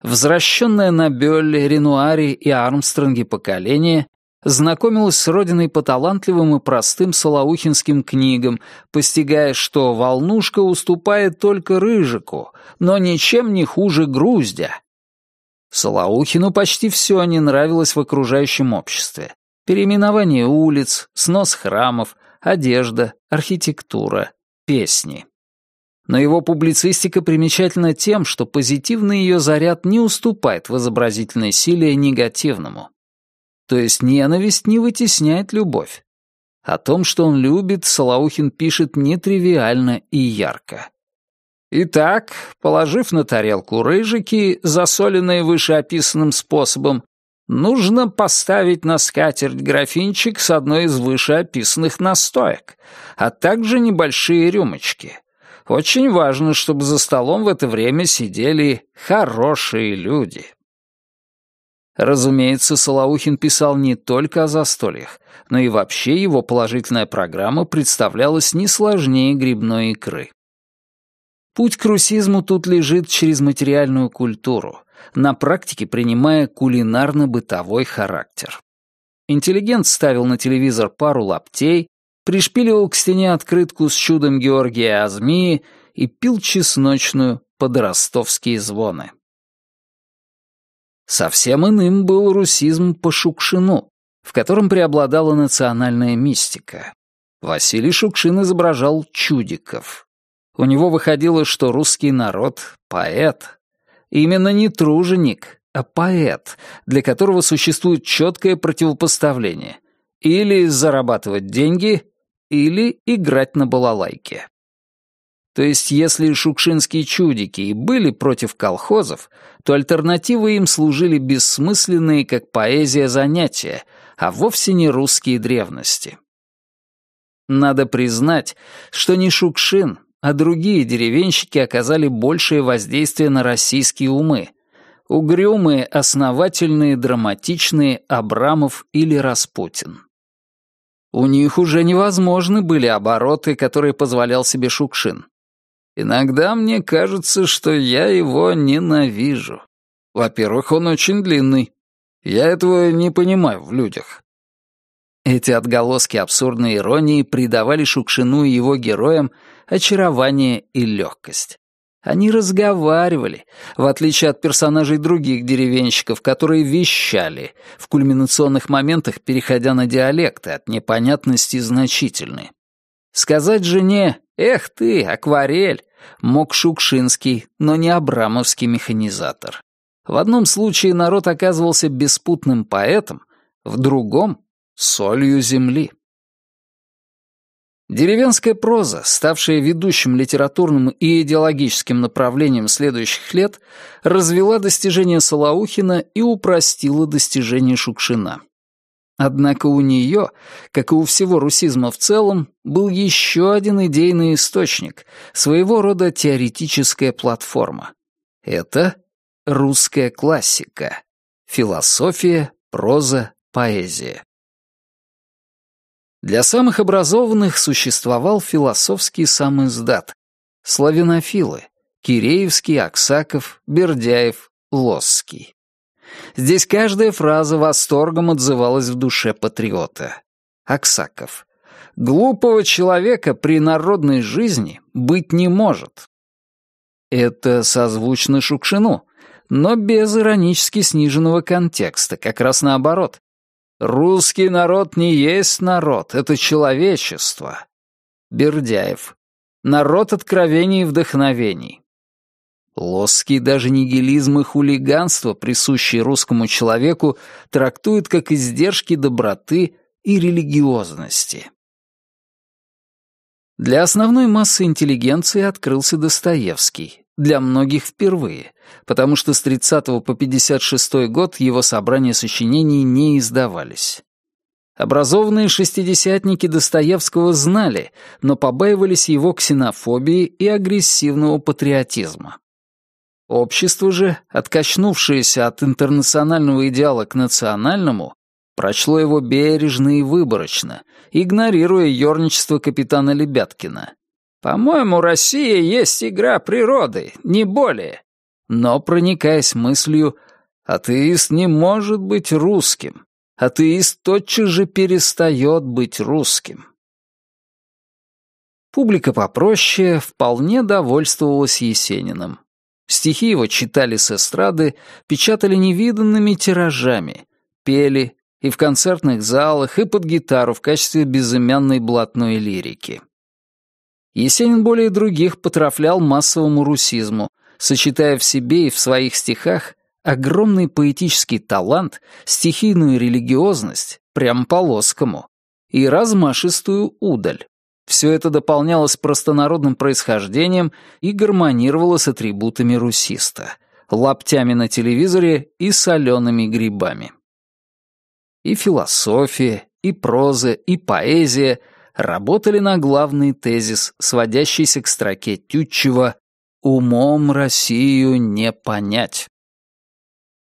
Возвращенное на Бёлле, Ренуаре и Армстронге поколение знакомилась с родиной по талантливым и простым солоухинским книгам, постигая, что волнушка уступает только рыжику, но ничем не хуже груздя. Солоухину почти все не нравилось в окружающем обществе. Переименование улиц, снос храмов, одежда, архитектура, песни. Но его публицистика примечательна тем, что позитивный ее заряд не уступает в изобразительной силе негативному. То есть ненависть не вытесняет любовь. О том, что он любит, Салаухин пишет нетривиально и ярко. Итак, положив на тарелку рыжики, засоленные вышеописанным способом, нужно поставить на скатерть графинчик с одной из вышеописанных настоек, а также небольшие рюмочки. Очень важно, чтобы за столом в это время сидели хорошие люди. Разумеется, Солоухин писал не только о застольях, но и вообще его положительная программа представлялась не сложнее грибной икры. Путь к русизму тут лежит через материальную культуру, на практике принимая кулинарно-бытовой характер. Интеллигент ставил на телевизор пару лаптей, пришпиливал к стене открытку с чудом Георгия Азмии и пил чесночную под ростовские звоны. Совсем иным был русизм по Шукшину, в котором преобладала национальная мистика. Василий Шукшин изображал чудиков. У него выходило, что русский народ — поэт. Именно не труженик, а поэт, для которого существует четкое противопоставление. Или зарабатывать деньги, или играть на балалайке. То есть, если шукшинские чудики и были против колхозов, то альтернативой им служили бессмысленные, как поэзия, занятия, а вовсе не русские древности. Надо признать, что не Шукшин, а другие деревенщики оказали большее воздействие на российские умы. Угрюмые, основательные, драматичные Абрамов или Распутин. У них уже невозможны были обороты, которые позволял себе Шукшин. Иногда мне кажется, что я его ненавижу. Во-первых, он очень длинный. Я этого не понимаю в людях. Эти отголоски абсурдной иронии придавали Шукшину и его героям очарование и легкость. Они разговаривали, в отличие от персонажей других деревенщиков, которые вещали, в кульминационных моментах переходя на диалекты от непонятности значительны. Сказать жене «Эх ты, акварель!» Мог Шукшинский, но не абрамовский механизатор. В одном случае народ оказывался беспутным поэтом, в другом солью земли. Деревенская проза, ставшая ведущим литературным и идеологическим направлением следующих лет, развела достижения Солоухина и упростила достижения Шукшина. Однако у нее, как и у всего русизма в целом, был еще один идейный источник, своего рода теоретическая платформа. Это русская классика, философия, проза, поэзия. Для самых образованных существовал философский самиздат. Славянофилы — Киреевский, Аксаков, Бердяев, Лосский. Здесь каждая фраза восторгом отзывалась в душе патриота. Аксаков. Глупого человека при народной жизни быть не может. Это созвучно Шукшину, но без иронически сниженного контекста, как раз наоборот. Русский народ не есть народ, это человечество. Бердяев. Народ откровений и вдохновений. Лосский даже нигилизм и хулиганство, присущие русскому человеку, трактует как издержки доброты и религиозности. Для основной массы интеллигенции открылся Достоевский, для многих впервые, потому что с 30 по 56 год его собрания сочинений не издавались. Образованные шестидесятники Достоевского знали, но побаивались его ксенофобии и агрессивного патриотизма. Общество же, откачнувшееся от интернационального идеала к национальному, прочло его бережно и выборочно, игнорируя ёрничество капитана Лебяткина, по-моему, Россия есть игра природы, не более. Но проникаясь мыслью, атеист не может быть русским. Атеист тотчас же перестает быть русским. Публика попроще вполне довольствовалась Есениным. Стихи его читали с эстрады, печатали невиданными тиражами, пели и в концертных залах, и под гитару в качестве безымянной блатной лирики. Есенин более других потрафлял массовому русизму, сочетая в себе и в своих стихах огромный поэтический талант, стихийную религиозность, прям по-лоскому, и размашистую удаль. Все это дополнялось простонародным происхождением и гармонировало с атрибутами русиста — лаптями на телевизоре и солеными грибами. И философия, и проза, и поэзия — работали на главный тезис, сводящийся к строке Тютчева «Умом Россию не понять».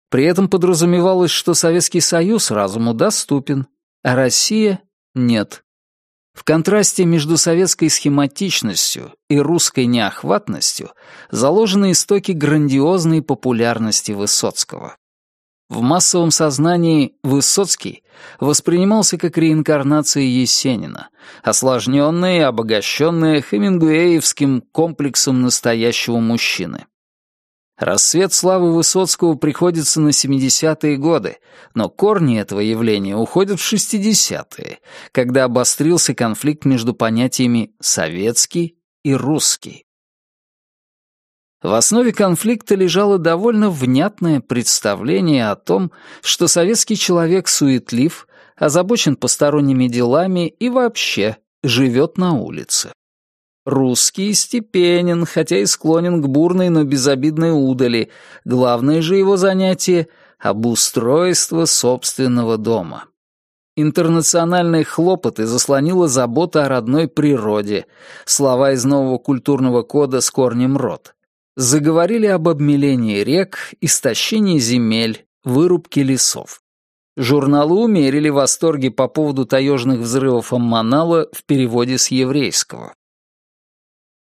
При этом подразумевалось, что Советский Союз разуму доступен, а Россия — нет. В контрасте между советской схематичностью и русской неохватностью заложены истоки грандиозной популярности Высоцкого. В массовом сознании Высоцкий воспринимался как реинкарнация Есенина, осложненная и обогащенная хемингуэевским комплексом настоящего мужчины. Рассвет славы Высоцкого приходится на 70-е годы, но корни этого явления уходят в 60-е, когда обострился конфликт между понятиями «советский» и «русский». В основе конфликта лежало довольно внятное представление о том, что советский человек суетлив, озабочен посторонними делами и вообще живет на улице. Русский степенен, хотя и склонен к бурной, но безобидной удали. Главное же его занятие — обустройство собственного дома. Интернациональные хлопоты заслонила забота о родной природе, слова из нового культурного кода с корнем род. Заговорили об обмелении рек, истощении земель, вырубке лесов. Журналы умерили восторги по поводу таежных взрывов Амманала в переводе с еврейского.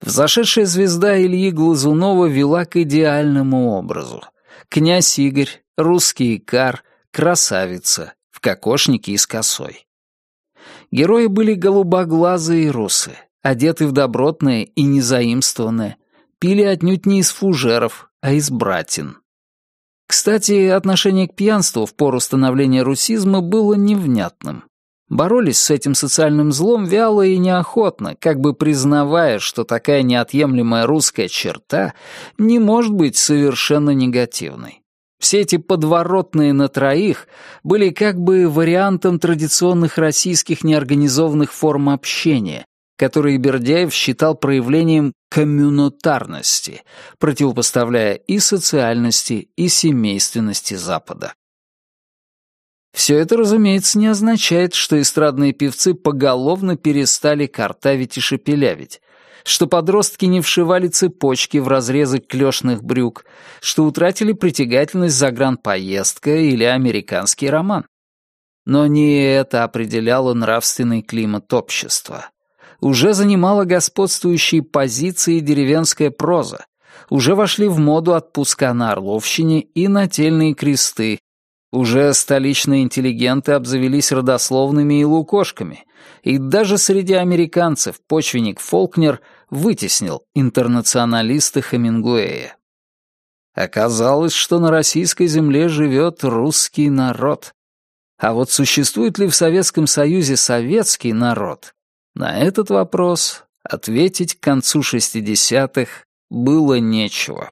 Взошедшая звезда Ильи Глазунова вела к идеальному образу. Князь Игорь, русский икар, красавица, в кокошнике и с косой. Герои были голубоглазые и русы, одеты в добротное и незаимствованное, пили отнюдь не из фужеров, а из братин. Кстати, отношение к пьянству в пору становления русизма было невнятным боролись с этим социальным злом вяло и неохотно, как бы признавая, что такая неотъемлемая русская черта не может быть совершенно негативной. Все эти подворотные на троих были как бы вариантом традиционных российских неорганизованных форм общения, которые Бердяев считал проявлением коммунитарности, противопоставляя и социальности, и семейственности Запада. Все это, разумеется, не означает, что эстрадные певцы поголовно перестали картавить и шепелявить, что подростки не вшивали цепочки в разрезы клешных брюк, что утратили притягательность загранпоездка или американский роман. Но не это определяло нравственный климат общества. Уже занимала господствующие позиции деревенская проза, уже вошли в моду отпуска на Орловщине и нательные кресты, уже столичные интеллигенты обзавелись родословными и лукошками, и даже среди американцев почвенник Фолкнер вытеснил интернационалиста Хемингуэя. Оказалось, что на российской земле живет русский народ. А вот существует ли в Советском Союзе советский народ? На этот вопрос ответить к концу 60-х было нечего.